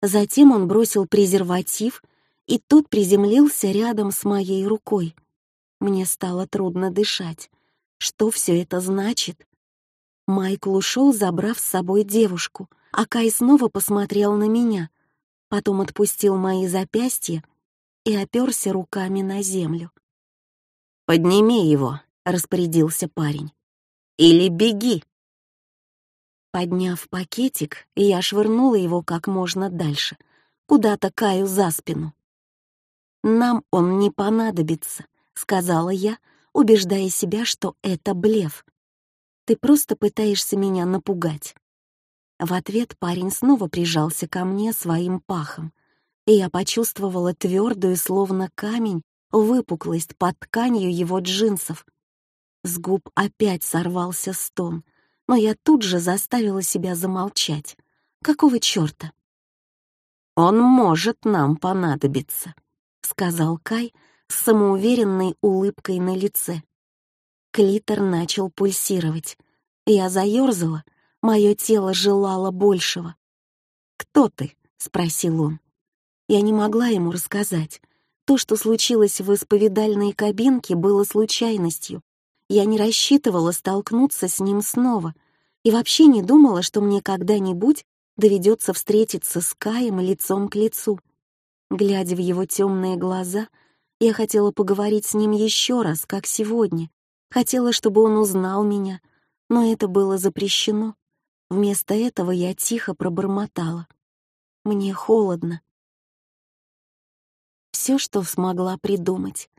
Затем он бросил презерватив, и тот приземлился рядом с моей рукой. Мне стало трудно дышать. Что все это значит? Майкл ушел, забрав с собой девушку — а Кай снова посмотрел на меня, потом отпустил мои запястья и оперся руками на землю. «Подними его», — распорядился парень. «Или беги». Подняв пакетик, я швырнула его как можно дальше, куда-то Каю за спину. «Нам он не понадобится», — сказала я, убеждая себя, что это блеф. «Ты просто пытаешься меня напугать». В ответ парень снова прижался ко мне своим пахом, и я почувствовала твердую, словно камень, выпуклость под тканью его джинсов. С губ опять сорвался стон, но я тут же заставила себя замолчать. Какого чёрта? «Он может нам понадобиться», — сказал Кай с самоуверенной улыбкой на лице. Клитор начал пульсировать. Я заёрзала, Мое тело желало большего. «Кто ты?» — спросил он. Я не могла ему рассказать. То, что случилось в исповедальной кабинке, было случайностью. Я не рассчитывала столкнуться с ним снова и вообще не думала, что мне когда-нибудь доведется встретиться с Каем лицом к лицу. Глядя в его темные глаза, я хотела поговорить с ним еще раз, как сегодня. Хотела, чтобы он узнал меня, но это было запрещено. Вместо этого я тихо пробормотала. Мне холодно. Все, что смогла придумать.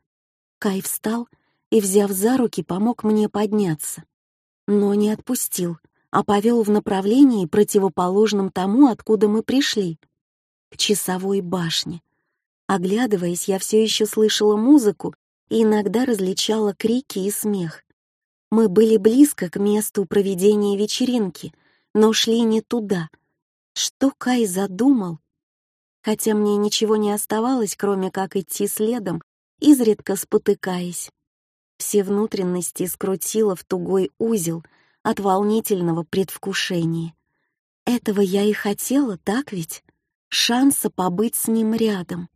Кай встал и, взяв за руки, помог мне подняться. Но не отпустил, а повел в направлении, противоположном тому, откуда мы пришли, к часовой башне. Оглядываясь, я все еще слышала музыку и иногда различала крики и смех. Мы были близко к месту проведения вечеринки, но шли не туда. Что Кай задумал? Хотя мне ничего не оставалось, кроме как идти следом, изредка спотыкаясь. Все внутренности скрутило в тугой узел от волнительного предвкушения. Этого я и хотела, так ведь? шанса побыть с ним рядом.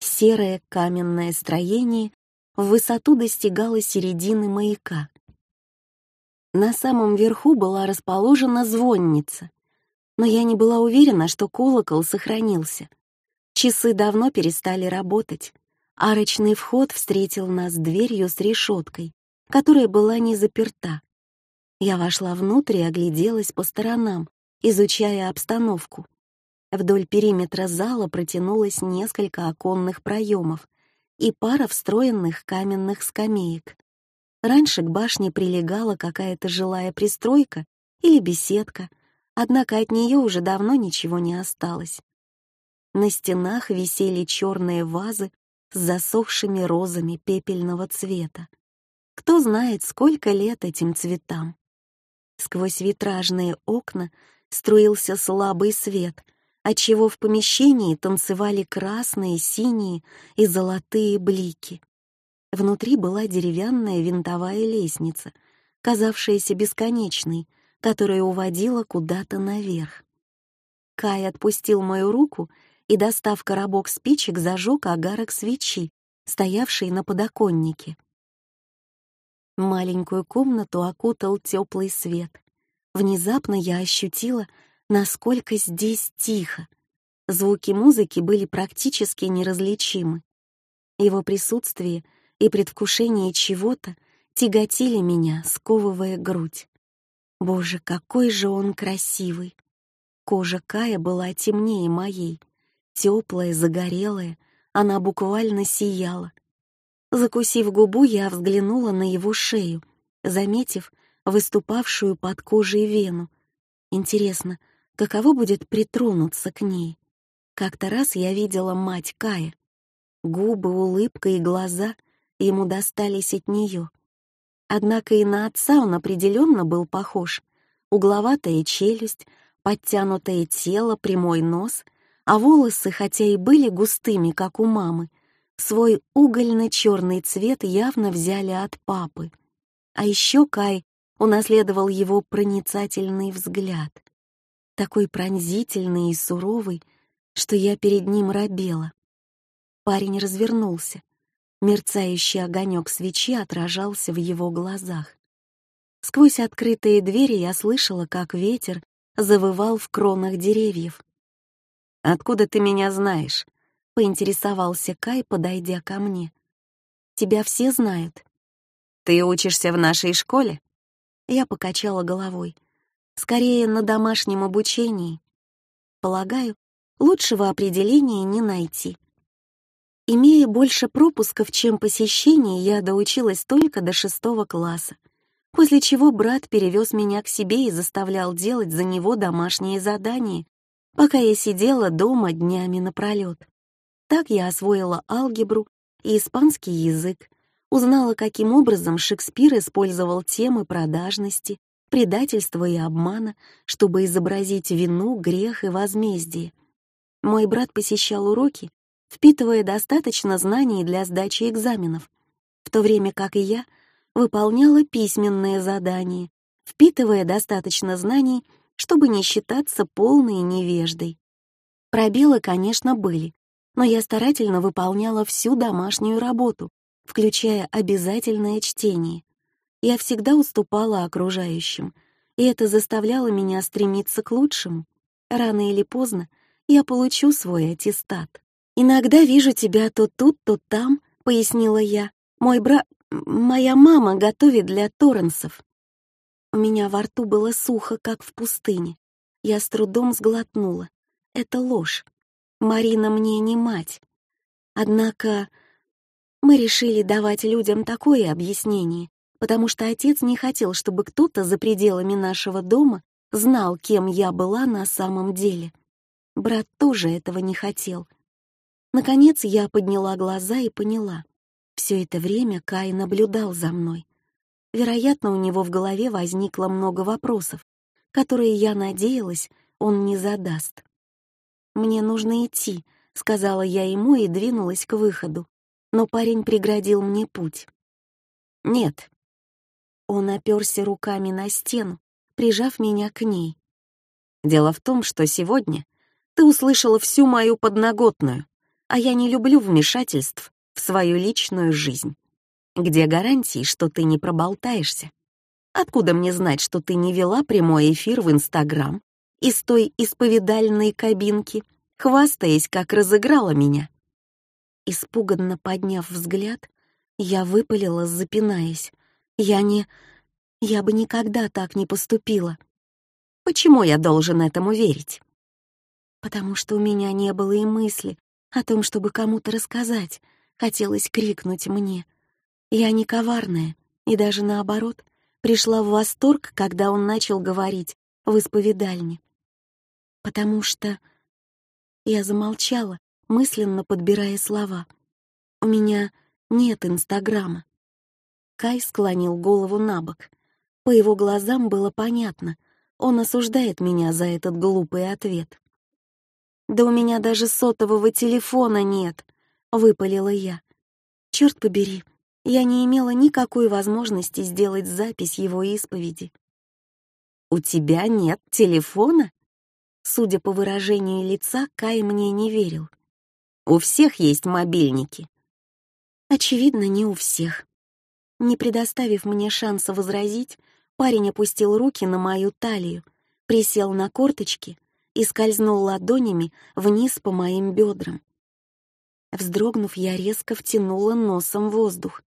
Серое каменное строение в высоту достигало середины маяка. На самом верху была расположена звонница, но я не была уверена, что колокол сохранился. Часы давно перестали работать. Арочный вход встретил нас дверью с решеткой, которая была не заперта. Я вошла внутрь и огляделась по сторонам, изучая обстановку. Вдоль периметра зала протянулось несколько оконных проемов и пара встроенных каменных скамеек. Раньше к башне прилегала какая-то жилая пристройка или беседка, однако от нее уже давно ничего не осталось. На стенах висели черные вазы с засохшими розами пепельного цвета. Кто знает, сколько лет этим цветам. Сквозь витражные окна струился слабый свет, отчего в помещении танцевали красные, синие и золотые блики. Внутри была деревянная винтовая лестница, казавшаяся бесконечной, которая уводила куда-то наверх. Кай отпустил мою руку и, достав коробок спичек, зажег огарок свечи, стоявший на подоконнике. Маленькую комнату окутал теплый свет. Внезапно я ощутила, насколько здесь тихо. Звуки музыки были практически неразличимы. Его присутствие и предвкушение чего-то тяготили меня, сковывая грудь. Боже, какой же он красивый! Кожа Кая была темнее моей, теплая, загорелая, она буквально сияла. Закусив губу, я взглянула на его шею, заметив выступавшую под кожей вену. Интересно, каково будет притронуться к ней? Как-то раз я видела мать Кая. Губы, улыбка и глаза ему достались от нее. Однако и на отца он определенно был похож. Угловатая челюсть, подтянутое тело, прямой нос, а волосы, хотя и были густыми, как у мамы, Свой угольно-черный цвет явно взяли от папы. А еще Кай унаследовал его проницательный взгляд. Такой пронзительный и суровый, что я перед ним робела. Парень развернулся. Мерцающий огонек свечи отражался в его глазах. Сквозь открытые двери я слышала, как ветер завывал в кронах деревьев. «Откуда ты меня знаешь?» — поинтересовался Кай, подойдя ко мне. «Тебя все знают». «Ты учишься в нашей школе?» Я покачала головой. «Скорее, на домашнем обучении. Полагаю, лучшего определения не найти. Имея больше пропусков, чем посещений, я доучилась только до шестого класса, после чего брат перевез меня к себе и заставлял делать за него домашние задания, пока я сидела дома днями напролет. Так я освоила алгебру и испанский язык, узнала, каким образом Шекспир использовал темы продажности, предательства и обмана, чтобы изобразить вину, грех и возмездие. Мой брат посещал уроки, впитывая достаточно знаний для сдачи экзаменов, в то время как и я выполняла письменные задания, впитывая достаточно знаний, чтобы не считаться полной невеждой. Пробелы, конечно, были, но я старательно выполняла всю домашнюю работу, включая обязательное чтение. Я всегда уступала окружающим, и это заставляло меня стремиться к лучшему. Рано или поздно я получу свой аттестат. «Иногда вижу тебя то тут, то там», — пояснила я. «Мой брат... Моя мама готовит для Торренсов». У меня во рту было сухо, как в пустыне. Я с трудом сглотнула. Это ложь. Марина мне не мать. Однако мы решили давать людям такое объяснение, потому что отец не хотел, чтобы кто-то за пределами нашего дома знал, кем я была на самом деле. Брат тоже этого не хотел. Наконец я подняла глаза и поняла. Все это время Кай наблюдал за мной. Вероятно, у него в голове возникло много вопросов, которые, я надеялась, он не задаст. «Мне нужно идти», — сказала я ему и двинулась к выходу. Но парень преградил мне путь. «Нет». Он оперся руками на стену, прижав меня к ней. «Дело в том, что сегодня Ты услышала всю мою подноготную, а я не люблю вмешательств в свою личную жизнь. Где гарантии, что ты не проболтаешься? Откуда мне знать, что ты не вела прямой эфир в Инстаграм из той исповедальной кабинки, хвастаясь, как разыграла меня?» Испуганно подняв взгляд, я выпалила, запинаясь. «Я не... Я бы никогда так не поступила. Почему я должен этому верить?» «Потому что у меня не было и мысли о том, чтобы кому-то рассказать», хотелось крикнуть мне. Я не коварная, и даже наоборот, пришла в восторг, когда он начал говорить в исповедальне. Потому что... Я замолчала, мысленно подбирая слова. У меня нет Инстаграма. Кай склонил голову на бок. По его глазам было понятно, он осуждает меня за этот глупый ответ. «Да у меня даже сотового телефона нет», — выпалила я. Черт побери, я не имела никакой возможности сделать запись его исповеди. «У тебя нет телефона?» Судя по выражению лица, Кай мне не верил. «У всех есть мобильники». Очевидно, не у всех. Не предоставив мне шанса возразить, парень опустил руки на мою талию, присел на корточки и скользнул ладонями вниз по моим бедрам. Вздрогнув, я резко втянула носом воздух,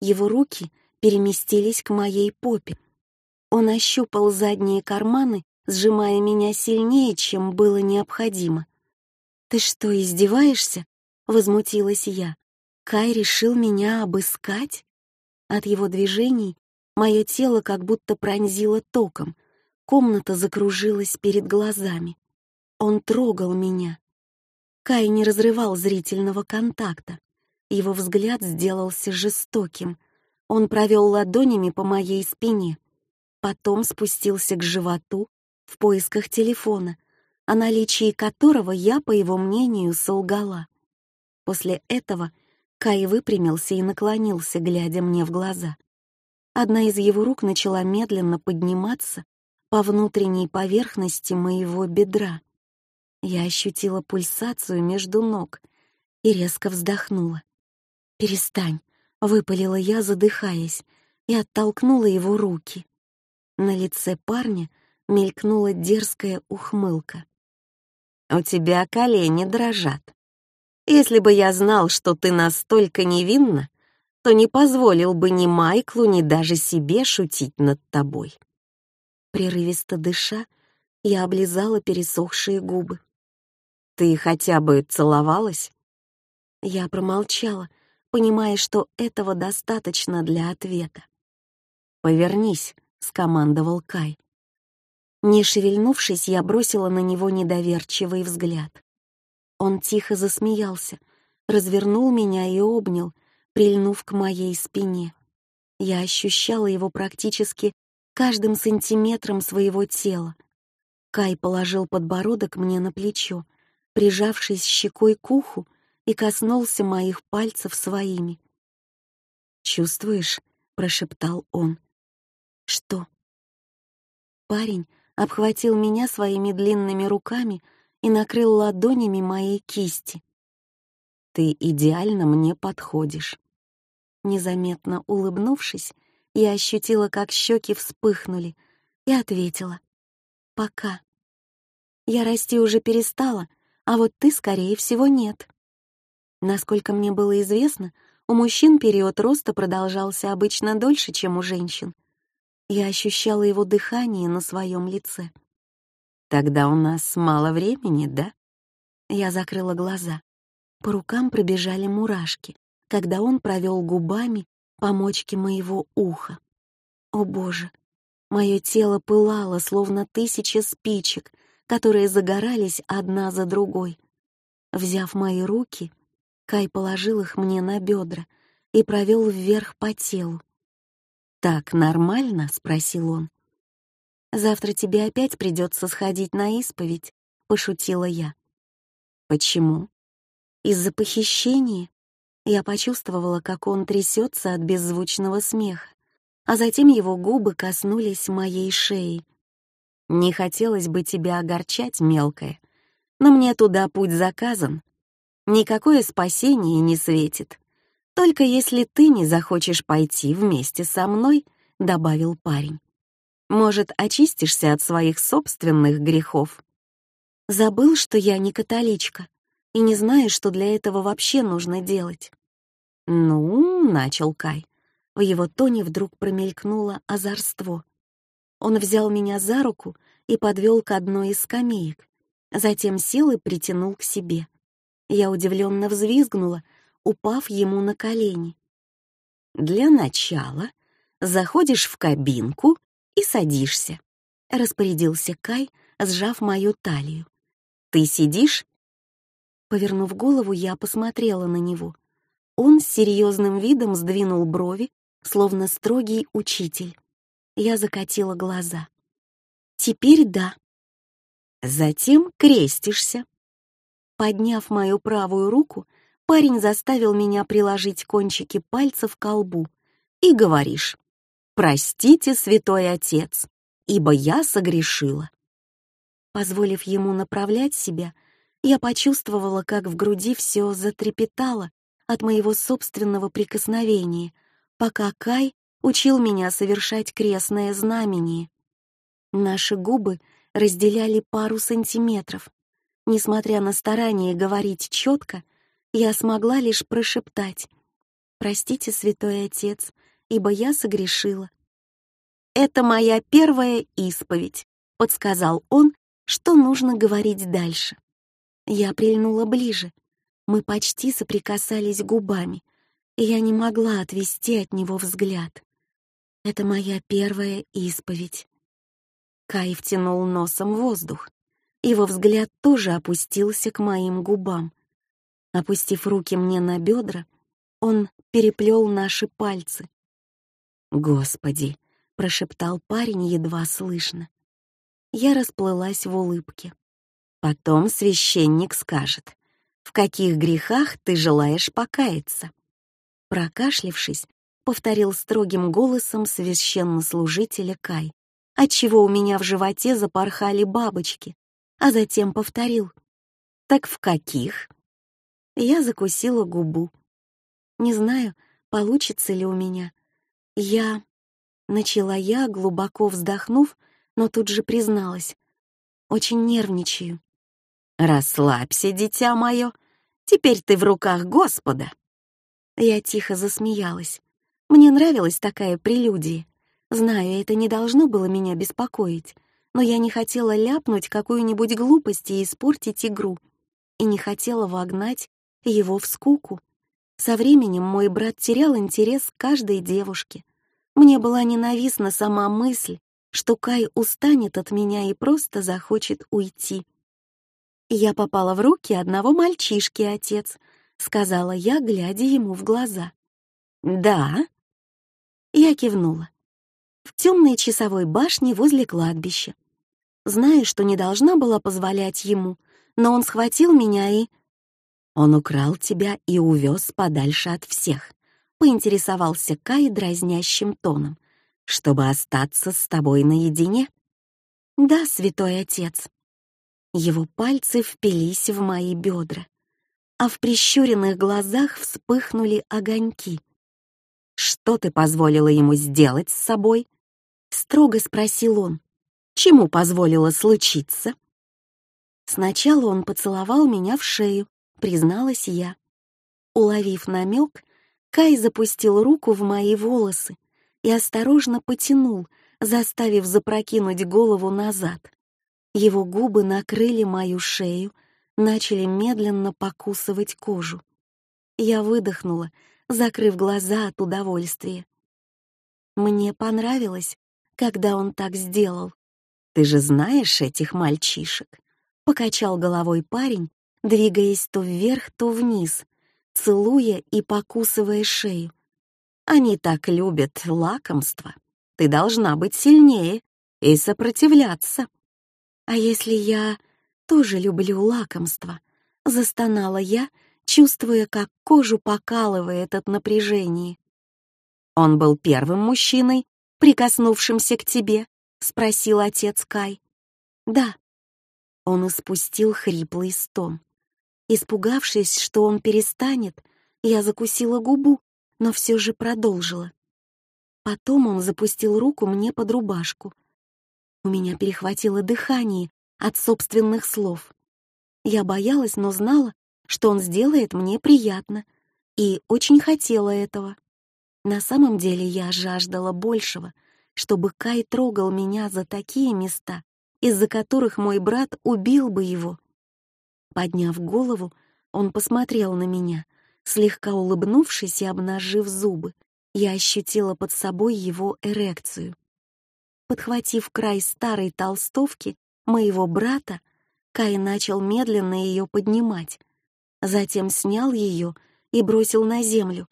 его руки переместились к моей попе. Он ощупал задние карманы, сжимая меня сильнее, чем было необходимо. «Ты что, издеваешься?» — возмутилась я. «Кай решил меня обыскать?» От его движений мое тело как будто пронзило током, комната закружилась перед глазами. Он трогал меня. Кай не разрывал зрительного контакта. Его взгляд сделался жестоким. Он провел ладонями по моей спине, потом спустился к животу в поисках телефона, о наличии которого я, по его мнению, солгала. После этого Кай выпрямился и наклонился, глядя мне в глаза. Одна из его рук начала медленно подниматься по внутренней поверхности моего бедра. Я ощутила пульсацию между ног и резко вздохнула. «Перестань», — выпалила я, задыхаясь, и оттолкнула его руки. На лице парня мелькнула дерзкая ухмылка. «У тебя колени дрожат. Если бы я знал, что ты настолько невинна, то не позволил бы ни Майклу, ни даже себе шутить над тобой». Прерывисто дыша, я облизала пересохшие губы. «Ты хотя бы целовалась?» Я промолчала, понимая, что этого достаточно для ответа. «Повернись», — скомандовал Кай. Не шевельнувшись, я бросила на него недоверчивый взгляд. Он тихо засмеялся, развернул меня и обнял, прильнув к моей спине. Я ощущала его практически каждым сантиметром своего тела. Кай положил подбородок мне на плечо, прижавшись щекой к уху и коснулся моих пальцев своими. «Чувствуешь?» — прошептал он. «Что?» Парень обхватил меня своими длинными руками и накрыл ладонями моей кисти. «Ты идеально мне подходишь». Незаметно улыбнувшись, я ощутила, как щеки вспыхнули, и ответила. «Пока. Я расти уже перестала, а вот ты, скорее всего, нет». Насколько мне было известно, у мужчин период роста продолжался обычно дольше, чем у женщин. Я ощущала его дыхание на своем лице. «Тогда у нас мало времени, да?» Я закрыла глаза. По рукам пробежали мурашки, когда он провел губами по мочке моего уха. О боже! Мое тело пылало, словно тысяча спичек, которые загорались одна за другой. Взяв мои руки, Кай положил их мне на бедра и провел вверх по телу. «Так нормально?» — спросил он. «Завтра тебе опять придется сходить на исповедь», — пошутила я. «Почему?» «Из-за похищения». Я почувствовала, как он трясется от беззвучного смеха, а затем его губы коснулись моей шеи. «Не хотелось бы тебя огорчать, мелкая, но мне туда путь заказан. Никакое спасение не светит. Только если ты не захочешь пойти вместе со мной, добавил парень. Может, очистишься от своих собственных грехов. Забыл, что я не католичка, и не знаю, что для этого вообще нужно делать. Ну, начал Кай. В его тоне вдруг промелькнуло озорство. Он взял меня за руку и подвел к одной из скамеек, затем сел и притянул к себе. Я удивленно взвизгнула, упав ему на колени. «Для начала заходишь в кабинку и садишься», — распорядился Кай, сжав мою талию. «Ты сидишь?» Повернув голову, я посмотрела на него. Он с серьезным видом сдвинул брови, словно строгий учитель. Я закатила глаза. «Теперь да». Затем крестишься. Подняв мою правую руку, парень заставил меня приложить кончики пальцев к колбу и говоришь «Простите, святой отец, ибо я согрешила». Позволив ему направлять себя, я почувствовала, как в груди все затрепетало от моего собственного прикосновения, пока Кай учил меня совершать крестное знамение. Наши губы разделяли пару сантиметров. Несмотря на старание говорить четко, я смогла лишь прошептать «Простите, святой отец, ибо я согрешила». «Это моя первая исповедь», — подсказал он, что нужно говорить дальше. Я прильнула ближе. Мы почти соприкасались губами, и я не могла отвести от него взгляд. Это моя первая исповедь. Кай втянул носом воздух. Его взгляд тоже опустился к моим губам. Опустив руки мне на бедра, он переплел наши пальцы. «Господи!» — прошептал парень едва слышно. Я расплылась в улыбке. Потом священник скажет, в каких грехах ты желаешь покаяться. Прокашлившись, повторил строгим голосом священнослужителя Кай, отчего у меня в животе запорхали бабочки, а затем повторил. «Так в каких?» Я закусила губу. Не знаю, получится ли у меня. Я... Начала я, глубоко вздохнув, но тут же призналась. Очень нервничаю. «Расслабься, дитя мое. Теперь ты в руках Господа». Я тихо засмеялась. Мне нравилась такая прелюдия. Знаю, это не должно было меня беспокоить, но я не хотела ляпнуть какую-нибудь глупость и испортить игру, и не хотела вогнать его в скуку. Со временем мой брат терял интерес к каждой девушке. Мне была ненавистна сама мысль, что Кай устанет от меня и просто захочет уйти. «Я попала в руки одного мальчишки, отец», — сказала я, глядя ему в глаза. «Да?» Я кивнула в темной часовой башне возле кладбища. Знаю, что не должна была позволять ему, но он схватил меня и... Он украл тебя и увез подальше от всех, поинтересовался Кай дразнящим тоном, чтобы остаться с тобой наедине. Да, святой отец. Его пальцы впились в мои бедра, а в прищуренных глазах вспыхнули огоньки. «Что ты позволила ему сделать с собой?» — строго спросил он. «Чему позволила случиться?» Сначала он поцеловал меня в шею, призналась я. Уловив намек, Кай запустил руку в мои волосы и осторожно потянул, заставив запрокинуть голову назад. Его губы накрыли мою шею, начали медленно покусывать кожу. Я выдохнула, закрыв глаза от удовольствия. Мне понравилось, когда он так сделал. «Ты же знаешь этих мальчишек?» — покачал головой парень, двигаясь то вверх, то вниз, целуя и покусывая шею. «Они так любят лакомство. Ты должна быть сильнее и сопротивляться». «А если я тоже люблю лакомство?» — застонала я, чувствуя, как кожу покалывает от напряжения. «Он был первым мужчиной, прикоснувшимся к тебе?» — спросил отец Кай. «Да». Он испустил хриплый стон. Испугавшись, что он перестанет, я закусила губу, но все же продолжила. Потом он запустил руку мне под рубашку. У меня перехватило дыхание от собственных слов. Я боялась, но знала, что он сделает мне приятно, и очень хотела этого. На самом деле я жаждала большего, чтобы Кай трогал меня за такие места, из-за которых мой брат убил бы его. Подняв голову, он посмотрел на меня, слегка улыбнувшись и обнажив зубы. Я ощутила под собой его эрекцию. Подхватив край старой толстовки моего брата, Кай начал медленно ее поднимать, затем снял ее и бросил на землю,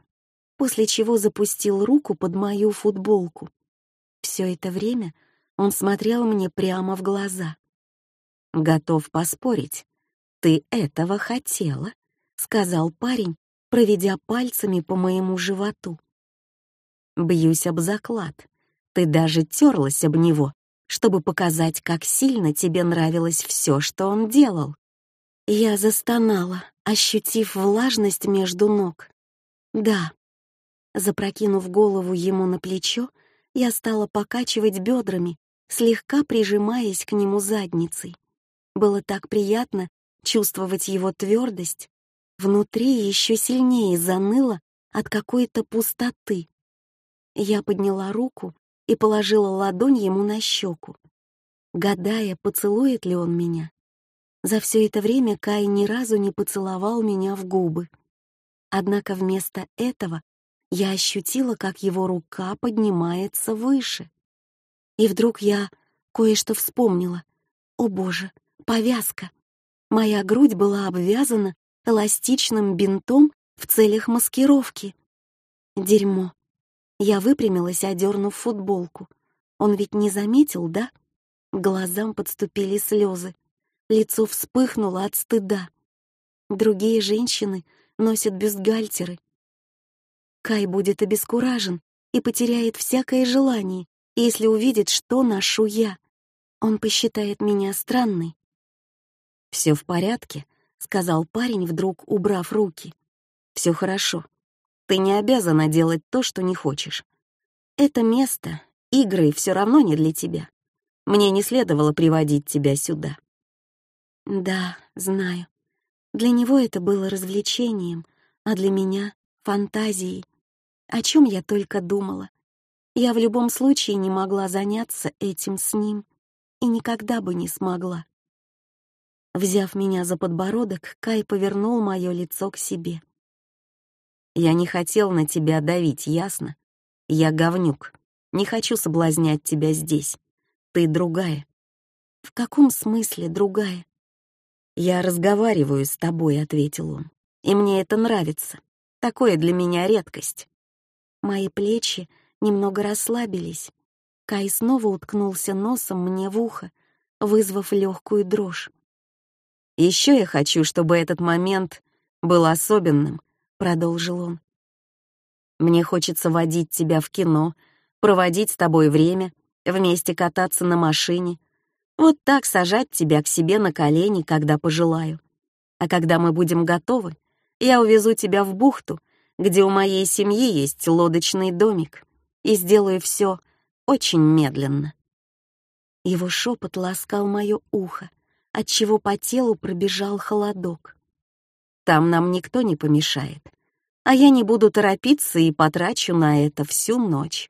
после чего запустил руку под мою футболку. Все это время он смотрел мне прямо в глаза. «Готов поспорить, ты этого хотела», — сказал парень, проведя пальцами по моему животу. «Бьюсь об заклад, ты даже терлась об него, чтобы показать, как сильно тебе нравилось все, что он делал. Я застонала, ощутив влажность между ног. Да. Запрокинув голову ему на плечо, я стала покачивать бедрами, слегка прижимаясь к нему задницей. Было так приятно чувствовать его твердость. Внутри еще сильнее заныло от какой-то пустоты. Я подняла руку и положила ладонь ему на щеку, гадая, поцелует ли он меня. За все это время Кай ни разу не поцеловал меня в губы. Однако вместо этого я ощутила, как его рука поднимается выше. И вдруг я кое-что вспомнила. О боже, повязка! Моя грудь была обвязана эластичным бинтом в целях маскировки. Дерьмо. Я выпрямилась, одернув футболку. Он ведь не заметил, да? Глазам подступили слезы. Лицо вспыхнуло от стыда. Другие женщины носят бюстгальтеры. Кай будет обескуражен и потеряет всякое желание, если увидит, что ношу я. Он посчитает меня странной. «Все в порядке», — сказал парень, вдруг убрав руки. «Все хорошо. Ты не обязана делать то, что не хочешь. Это место, игры все равно не для тебя. Мне не следовало приводить тебя сюда. Да, знаю. Для него это было развлечением, а для меня — фантазией. О чем я только думала. Я в любом случае не могла заняться этим с ним и никогда бы не смогла. Взяв меня за подбородок, Кай повернул мое лицо к себе. Я не хотел на тебя давить, ясно? Я говнюк. Не хочу соблазнять тебя здесь. Ты другая. В каком смысле другая? Я разговариваю с тобой, ответил он. И мне это нравится. Такое для меня редкость. Мои плечи немного расслабились. Кай снова уткнулся носом мне в ухо, вызвав легкую дрожь. Еще я хочу, чтобы этот момент был особенным, продолжил он. Мне хочется водить тебя в кино, проводить с тобой время, вместе кататься на машине, вот так сажать тебя к себе на колени, когда пожелаю. А когда мы будем готовы, я увезу тебя в бухту, где у моей семьи есть лодочный домик, и сделаю все очень медленно. Его шепот ласкал мое ухо, отчего по телу пробежал холодок. Там нам никто не помешает. А я не буду торопиться и потрачу на это всю ночь.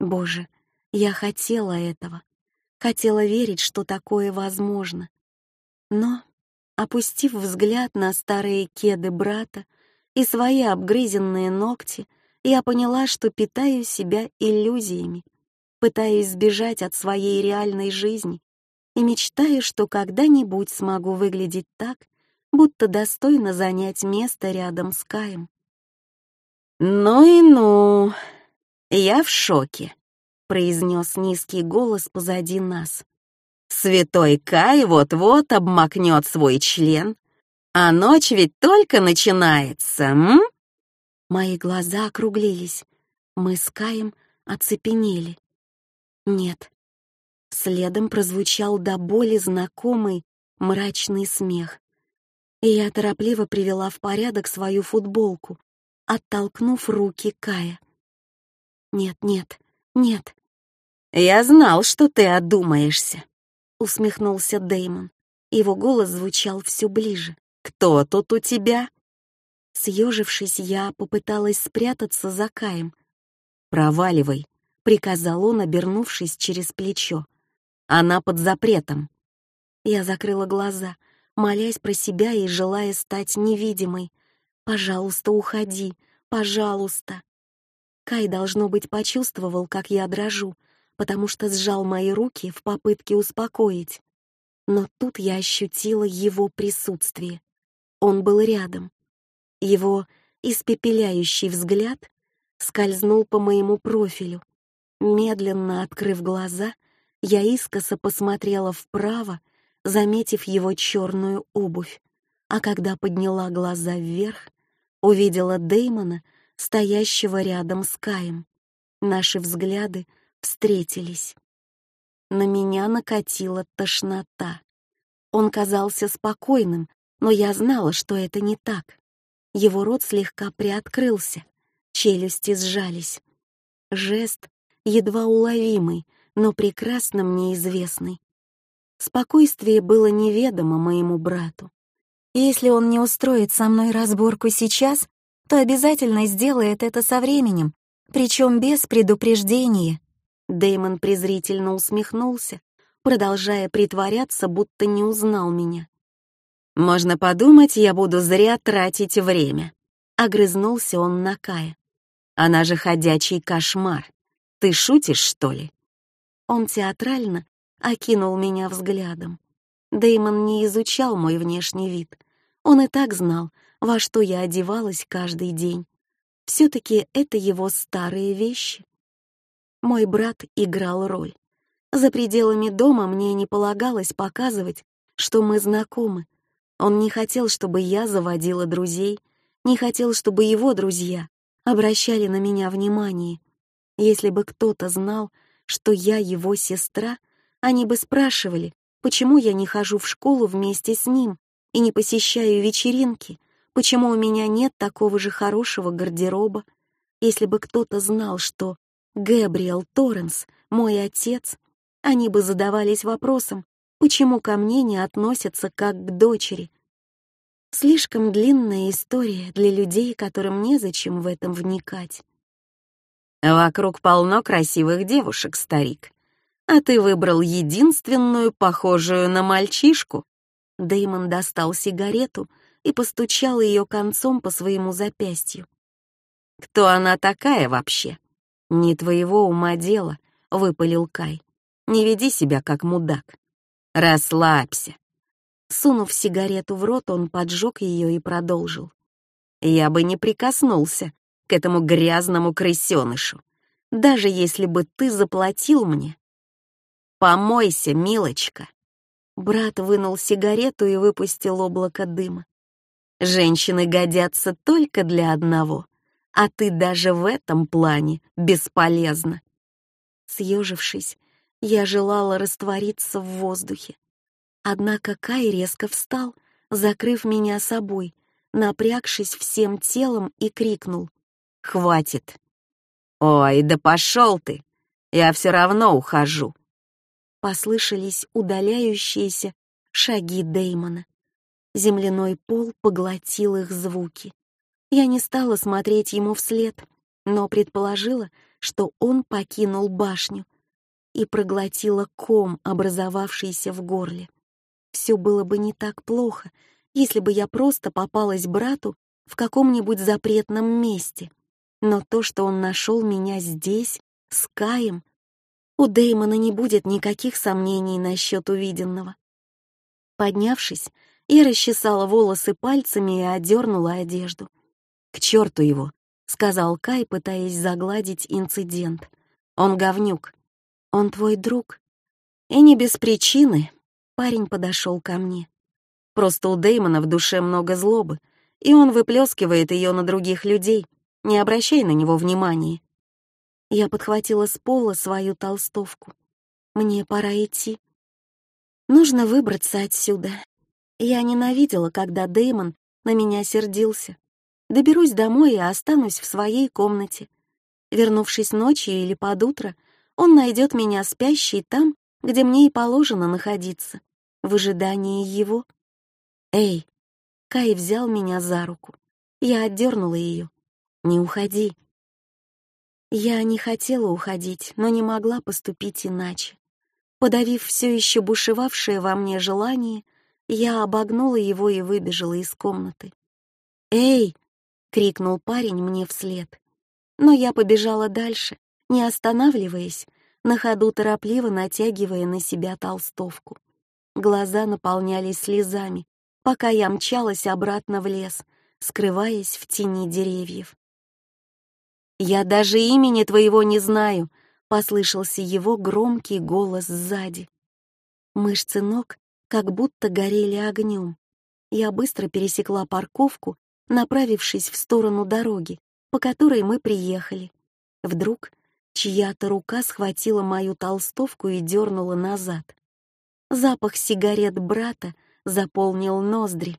Боже, я хотела этого. Хотела верить, что такое возможно. Но, опустив взгляд на старые кеды брата и свои обгрызенные ногти, я поняла, что питаю себя иллюзиями, пытаюсь сбежать от своей реальной жизни и мечтаю, что когда-нибудь смогу выглядеть так, будто достойно занять место рядом с Каем. «Ну и ну, я в шоке», — произнес низкий голос позади нас. «Святой Кай вот-вот обмакнет свой член, а ночь ведь только начинается, м?» Мои глаза округлились. Мы с Каем оцепенели. Нет. Следом прозвучал до боли знакомый мрачный смех. И я торопливо привела в порядок свою футболку, оттолкнув руки Кая. «Нет, нет, нет».
«Я знал, что ты одумаешься», —
усмехнулся Деймон. Его голос звучал все ближе.
«Кто тут у тебя?»
Съежившись, я попыталась спрятаться за Каем.
«Проваливай», — приказал он, обернувшись через плечо. «Она под запретом».
Я закрыла глаза, молясь про себя и желая стать невидимой. «Пожалуйста, уходи, пожалуйста». Кай, должно быть, почувствовал, как я дрожу, потому что сжал мои руки в попытке успокоить. Но тут я ощутила его присутствие. Он был рядом. Его испепеляющий взгляд скользнул по моему профилю. Медленно открыв глаза, я искоса посмотрела вправо, заметив его черную обувь, а когда подняла глаза вверх, увидела Деймона, стоящего рядом с Каем. Наши взгляды встретились. На меня накатила тошнота. Он казался спокойным, но я знала, что это не так. Его рот слегка приоткрылся, челюсти сжались. Жест едва уловимый, но прекрасно мне известный. Спокойствие было неведомо моему брату. Если он не устроит со мной разборку сейчас, то обязательно сделает это со временем, причем без предупреждения. Дэймон презрительно усмехнулся, продолжая притворяться, будто не узнал меня.
«Можно подумать, я буду зря тратить время», — огрызнулся он на Кая. «Она же ходячий кошмар. Ты шутишь, что ли?»
Он театрально окинул меня взглядом. Дэймон не изучал мой внешний вид. Он и так знал, во что я одевалась каждый день. Все-таки это его старые вещи. Мой брат играл роль. За пределами дома мне не полагалось показывать, что мы знакомы, он не хотел, чтобы я заводила друзей, не хотел, чтобы его друзья обращали на меня внимание. Если бы кто-то знал, что я его сестра, они бы спрашивали, почему я не хожу в школу вместе с ним и не посещаю вечеринки, почему у меня нет такого же хорошего гардероба. Если бы кто-то знал, что Гэбриэл Торренс — мой отец, они бы задавались вопросом, почему ко мне не относятся как к дочери. Слишком длинная история для людей, которым незачем в этом вникать.
Вокруг полно красивых девушек, старик. А ты выбрал единственную, похожую на мальчишку.
Дэймон достал сигарету и постучал ее концом по своему запястью.
«Кто она такая вообще?» «Не твоего ума дело», — выпалил Кай. «Не веди себя как мудак. «Расслабься».
Сунув сигарету в рот, он поджег ее и продолжил.
«Я бы не прикоснулся к этому грязному крысенышу, даже если бы ты заплатил мне. Помойся, милочка».
Брат вынул сигарету и выпустил облако дыма.
«Женщины годятся только для одного, а ты даже в этом плане бесполезна».
Съежившись, я желала раствориться в воздухе. Однако Кай резко встал, закрыв меня собой, напрягшись всем телом и крикнул.
«Хватит!» «Ой, да пошел ты! Я все равно ухожу!»
Послышались удаляющиеся шаги Деймона. Земляной пол поглотил их звуки. Я не стала смотреть ему вслед, но предположила, что он покинул башню, и проглотила ком, образовавшийся в горле. Все было бы не так плохо, если бы я просто попалась брату в каком-нибудь запретном месте. Но то, что он нашел меня здесь, с Каем, у Дэймона не будет никаких сомнений насчет увиденного. Поднявшись, я расчесала волосы пальцами и одернула одежду.
«К черту его!»
— сказал Кай, пытаясь загладить инцидент. «Он говнюк. «Он твой друг?» И не без причины парень подошел ко мне. Просто у Дэймона в душе много злобы, и он выплескивает ее на других людей. Не обращай на него внимания. Я подхватила с пола свою толстовку. Мне пора идти. Нужно выбраться отсюда, Я ненавидела, когда Дэймон на меня сердился. Доберусь домой и останусь в своей комнате. Вернувшись ночью или под утро, он найдет меня спящей там, где мне и положено находиться, в ожидании его. «Эй!» Кай взял меня за руку. Я отдернула ее. «Не уходи!» Я не хотела уходить, но не могла поступить иначе. Подавив все еще бушевавшее во мне желание, я обогнула его и выбежала из комнаты. «Эй!» — крикнул парень мне вслед. Но я побежала дальше, не останавливаясь, на ходу торопливо натягивая на себя толстовку. Глаза наполнялись слезами, пока я мчалась обратно в лес, скрываясь в тени деревьев. «Я даже имени твоего не знаю», — послышался его громкий голос сзади. Мышцы ног как будто горели огнем. Я быстро пересекла парковку, направившись в сторону дороги, по которой мы приехали. Вдруг Чья-то рука схватила мою толстовку и дернула назад. Запах сигарет брата заполнил ноздри,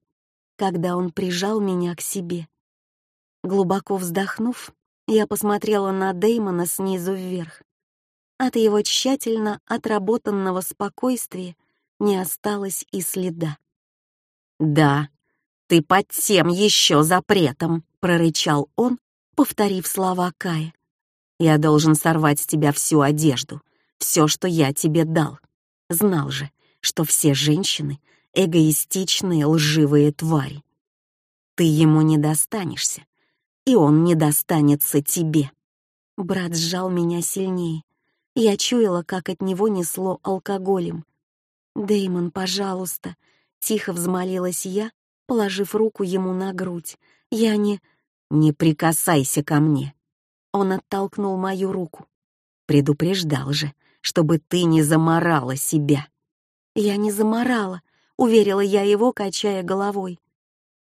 когда он прижал меня к себе. Глубоко вздохнув, я посмотрела на Дэймона снизу вверх. От его тщательно отработанного спокойствия не осталось и следа. «Да, ты под тем еще запретом», — прорычал он, повторив слова Кая. Я должен сорвать с тебя всю одежду, все, что я тебе дал. Знал же, что все женщины — эгоистичные, лживые твари. Ты ему не достанешься, и он не достанется тебе. Брат сжал меня сильнее. Я чуяла, как от него несло алкоголем. Деймон, пожалуйста», — тихо взмолилась я, положив руку ему на грудь. «Я не...» «Не прикасайся ко мне. Он оттолкнул мою руку. Предупреждал же, чтобы ты не заморала себя. Я не заморала, уверила я его, качая головой.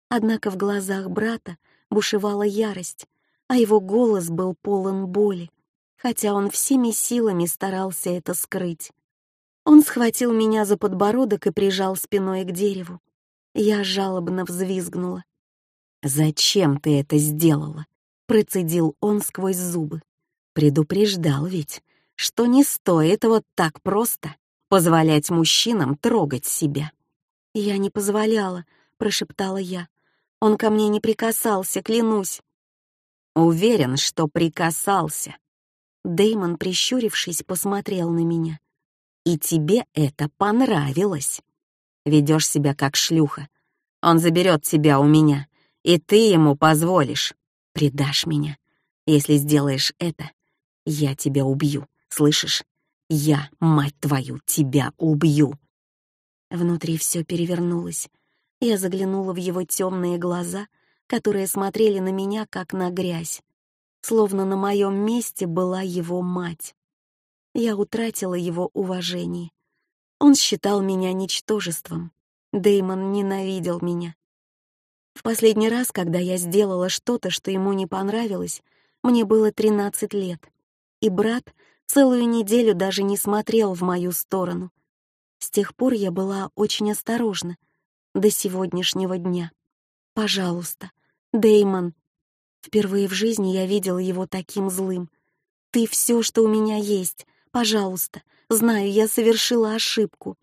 Однако в глазах брата бушевала ярость, а его голос был полон боли, хотя он всеми силами старался это скрыть. Он схватил меня за подбородок и прижал спиной к дереву. Я жалобно взвизгнула. «Зачем ты это сделала?» Процедил он сквозь зубы. Предупреждал ведь, что не стоит вот так просто позволять мужчинам трогать себя. «Я не позволяла», — прошептала я. «Он ко мне не прикасался, клянусь». «Уверен, что прикасался». Деймон, прищурившись, посмотрел на меня. «И тебе это понравилось. Ведешь себя как шлюха. Он заберет тебя у меня, и ты ему позволишь предашь меня. Если сделаешь это, я тебя убью, слышишь? Я, мать твою, тебя убью. Внутри все перевернулось. Я заглянула в его темные глаза, которые смотрели на меня, как на грязь, словно на моем месте была его мать. Я утратила его уважение. Он считал меня ничтожеством. Деймон ненавидел меня. В последний раз, когда я сделала что-то, что ему не понравилось, мне было 13 лет, и брат целую неделю даже не смотрел в мою сторону. С тех пор я была очень осторожна, до сегодняшнего дня. Пожалуйста, Деймон. Впервые в жизни я видела его таким злым. Ты все, что у меня есть. Пожалуйста, знаю, я совершила ошибку.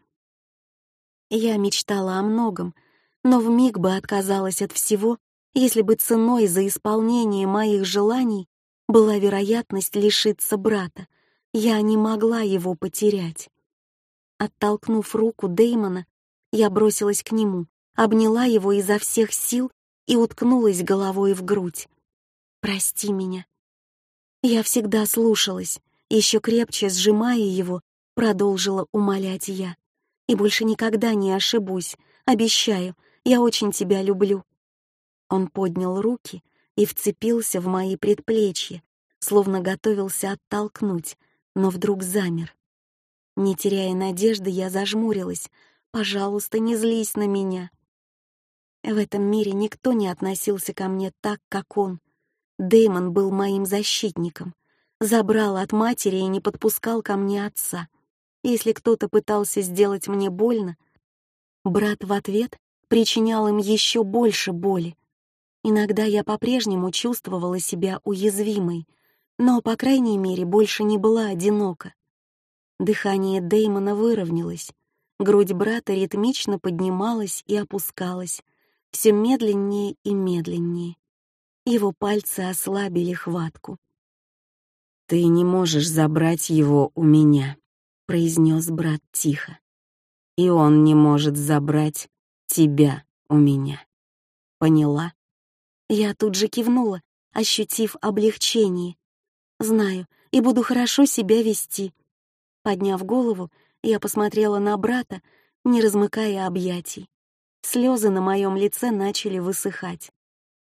Я мечтала о многом — но вмиг бы отказалась от всего, если бы ценой за исполнение моих желаний была вероятность лишиться брата. Я не могла его потерять. Оттолкнув руку Деймона, я бросилась к нему, обняла его изо всех сил и уткнулась головой в грудь. «Прости меня». Я всегда слушалась, еще крепче сжимая его, продолжила умолять я. «И больше никогда не ошибусь, обещаю, я очень тебя люблю». Он поднял руки и вцепился в мои предплечья, словно готовился оттолкнуть, но вдруг замер. Не теряя надежды, я зажмурилась. «Пожалуйста, не злись на меня». В этом мире никто не относился ко мне так, как он. Дэймон был моим защитником. Забрал от матери и не подпускал ко мне отца. Если кто-то пытался сделать мне больно, брат в ответ причинял им еще больше боли. Иногда я по-прежнему чувствовала себя уязвимой, но, по крайней мере, больше не была одинока. Дыхание Дэймона выровнялось, грудь брата ритмично поднималась и опускалась, все медленнее и медленнее. Его пальцы ослабили хватку.
«Ты не можешь забрать его у меня», — произнес брат тихо. «И он не может забрать тебя у меня. Поняла?»
Я тут же кивнула, ощутив облегчение. «Знаю, и буду хорошо себя вести». Подняв голову, я посмотрела на брата, не размыкая объятий. Слезы на моем лице начали высыхать.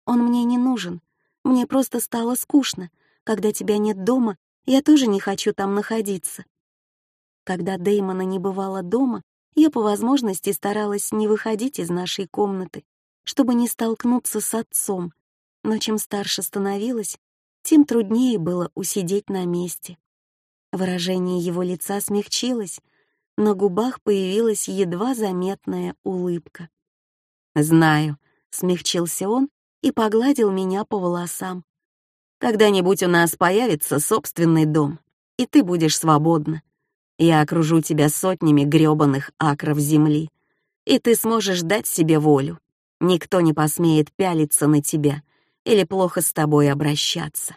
Он мне не нужен. Мне просто стало скучно. Когда тебя нет дома, я тоже не хочу там находиться. Когда Дэймона не бывало дома, я по возможности старалась не выходить из нашей комнаты, чтобы не столкнуться с отцом, но чем старше становилась, тем труднее было усидеть на месте. Выражение его лица смягчилось, на губах появилась едва заметная улыбка.
«Знаю», — смягчился он и погладил меня по волосам. «Когда-нибудь у нас появится собственный дом, и ты будешь свободна. Я окружу тебя сотнями грёбаных акров земли, и ты сможешь дать себе волю. Никто не посмеет пялиться на тебя или плохо с тобой обращаться.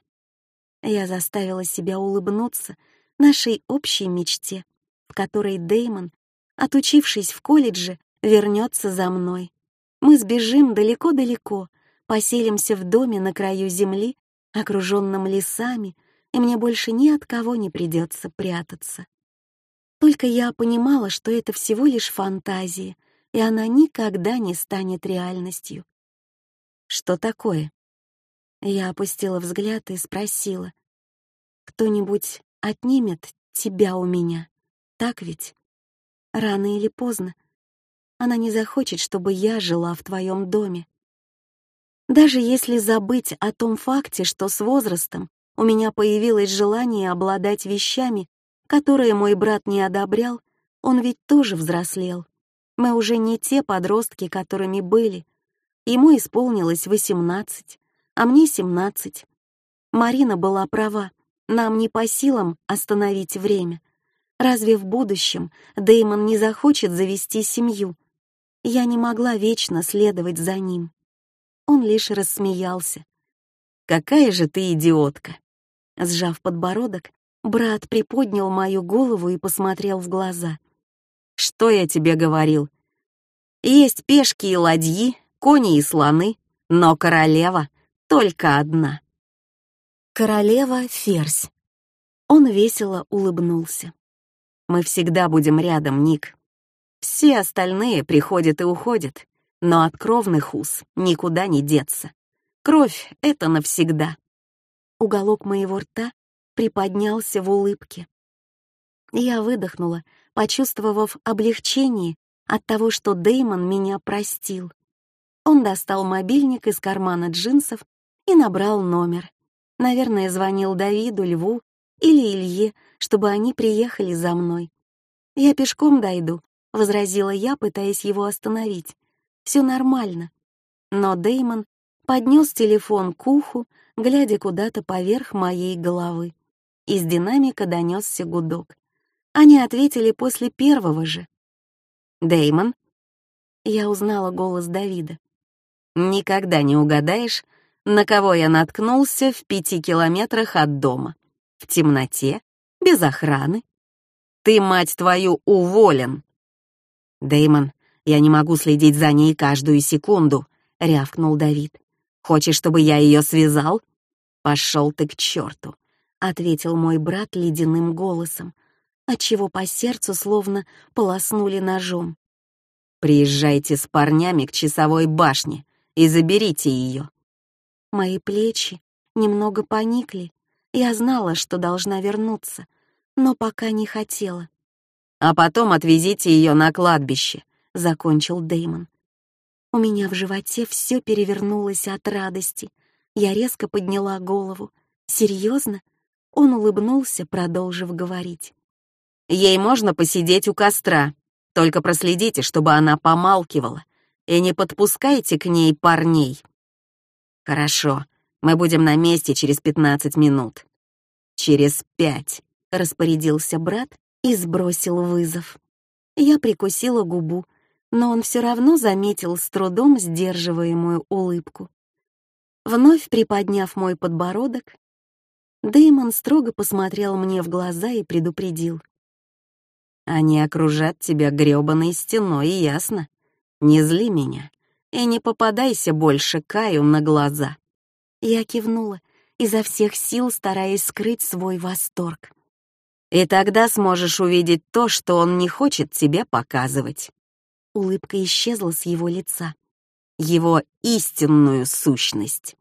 Я заставила себя улыбнуться нашей общей мечте, в которой Деймон, отучившись в колледже, вернется за мной. Мы сбежим далеко-далеко, поселимся в доме на краю земли, окруженном лесами, и мне больше ни от кого не придется прятаться. Только я понимала, что это всего лишь фантазия, и она никогда не станет реальностью.
Что такое?
Я опустила взгляд и спросила. Кто-нибудь отнимет тебя у меня, так ведь? Рано или поздно. Она не захочет, чтобы я жила в твоем доме. Даже если забыть о том факте, что с возрастом у меня появилось желание обладать вещами, которые мой брат не одобрял, он ведь тоже взрослел. Мы уже не те подростки, которыми были. Ему исполнилось восемнадцать, а мне семнадцать. Марина была права, нам не по силам остановить время. Разве в будущем Деймон не захочет завести семью? Я не могла вечно следовать за ним. Он лишь рассмеялся.
«Какая же ты идиотка!»
Сжав подбородок, Брат приподнял мою голову и посмотрел в глаза.
«Что я тебе говорил? Есть пешки и ладьи, кони и слоны, но королева только одна».
«Королева — ферзь». Он весело улыбнулся.
«Мы всегда будем рядом, Ник. Все остальные приходят и уходят, но от кровных уз никуда не деться. Кровь — это навсегда».
Уголок моего рта приподнялся в улыбке. Я выдохнула, почувствовав облегчение от того, что Деймон меня простил. Он достал мобильник из кармана джинсов и набрал номер. Наверное, звонил Давиду, Льву или Илье, чтобы они приехали за мной. «Я пешком дойду», — возразила я, пытаясь его остановить. «Все нормально». Но Деймон поднес телефон к уху, глядя куда-то поверх моей головы. Из динамика донесся гудок. Они ответили после первого же.
Деймон.
Я узнала голос Давида.
Никогда не угадаешь, на кого я наткнулся в пяти километрах от дома. В темноте, без охраны. Ты, мать твою, уволен. Деймон, я не могу следить за ней каждую секунду, рявкнул Давид. Хочешь, чтобы я ее связал? Пошел ты к черту. — ответил мой брат ледяным голосом, отчего по сердцу словно полоснули ножом. «Приезжайте с парнями к часовой башне и заберите ее».
Мои плечи немного поникли. Я знала, что должна вернуться, но пока не хотела.
«А потом отвезите ее на кладбище», — закончил Деймон.
У меня в животе все перевернулось от радости. Я резко подняла голову. «Серьезно? Он улыбнулся, продолжив говорить.
«Ей можно посидеть у костра, только проследите, чтобы она помалкивала. И не подпускайте к ней парней. Хорошо, мы будем на месте через 15 минут. Через пять, распорядился брат и сбросил вызов. Я прикусила губу, но он все равно заметил с трудом сдерживаемую улыбку. Вновь приподняв мой подбородок, Дэймон строго посмотрел мне в глаза и предупредил. «Они окружат тебя грёбаной стеной, ясно? Не зли меня и не попадайся больше Каю на глаза». Я кивнула, изо всех сил стараясь скрыть свой восторг. «И тогда сможешь увидеть то, что он не хочет тебе показывать». Улыбка исчезла с его лица. Его истинную сущность.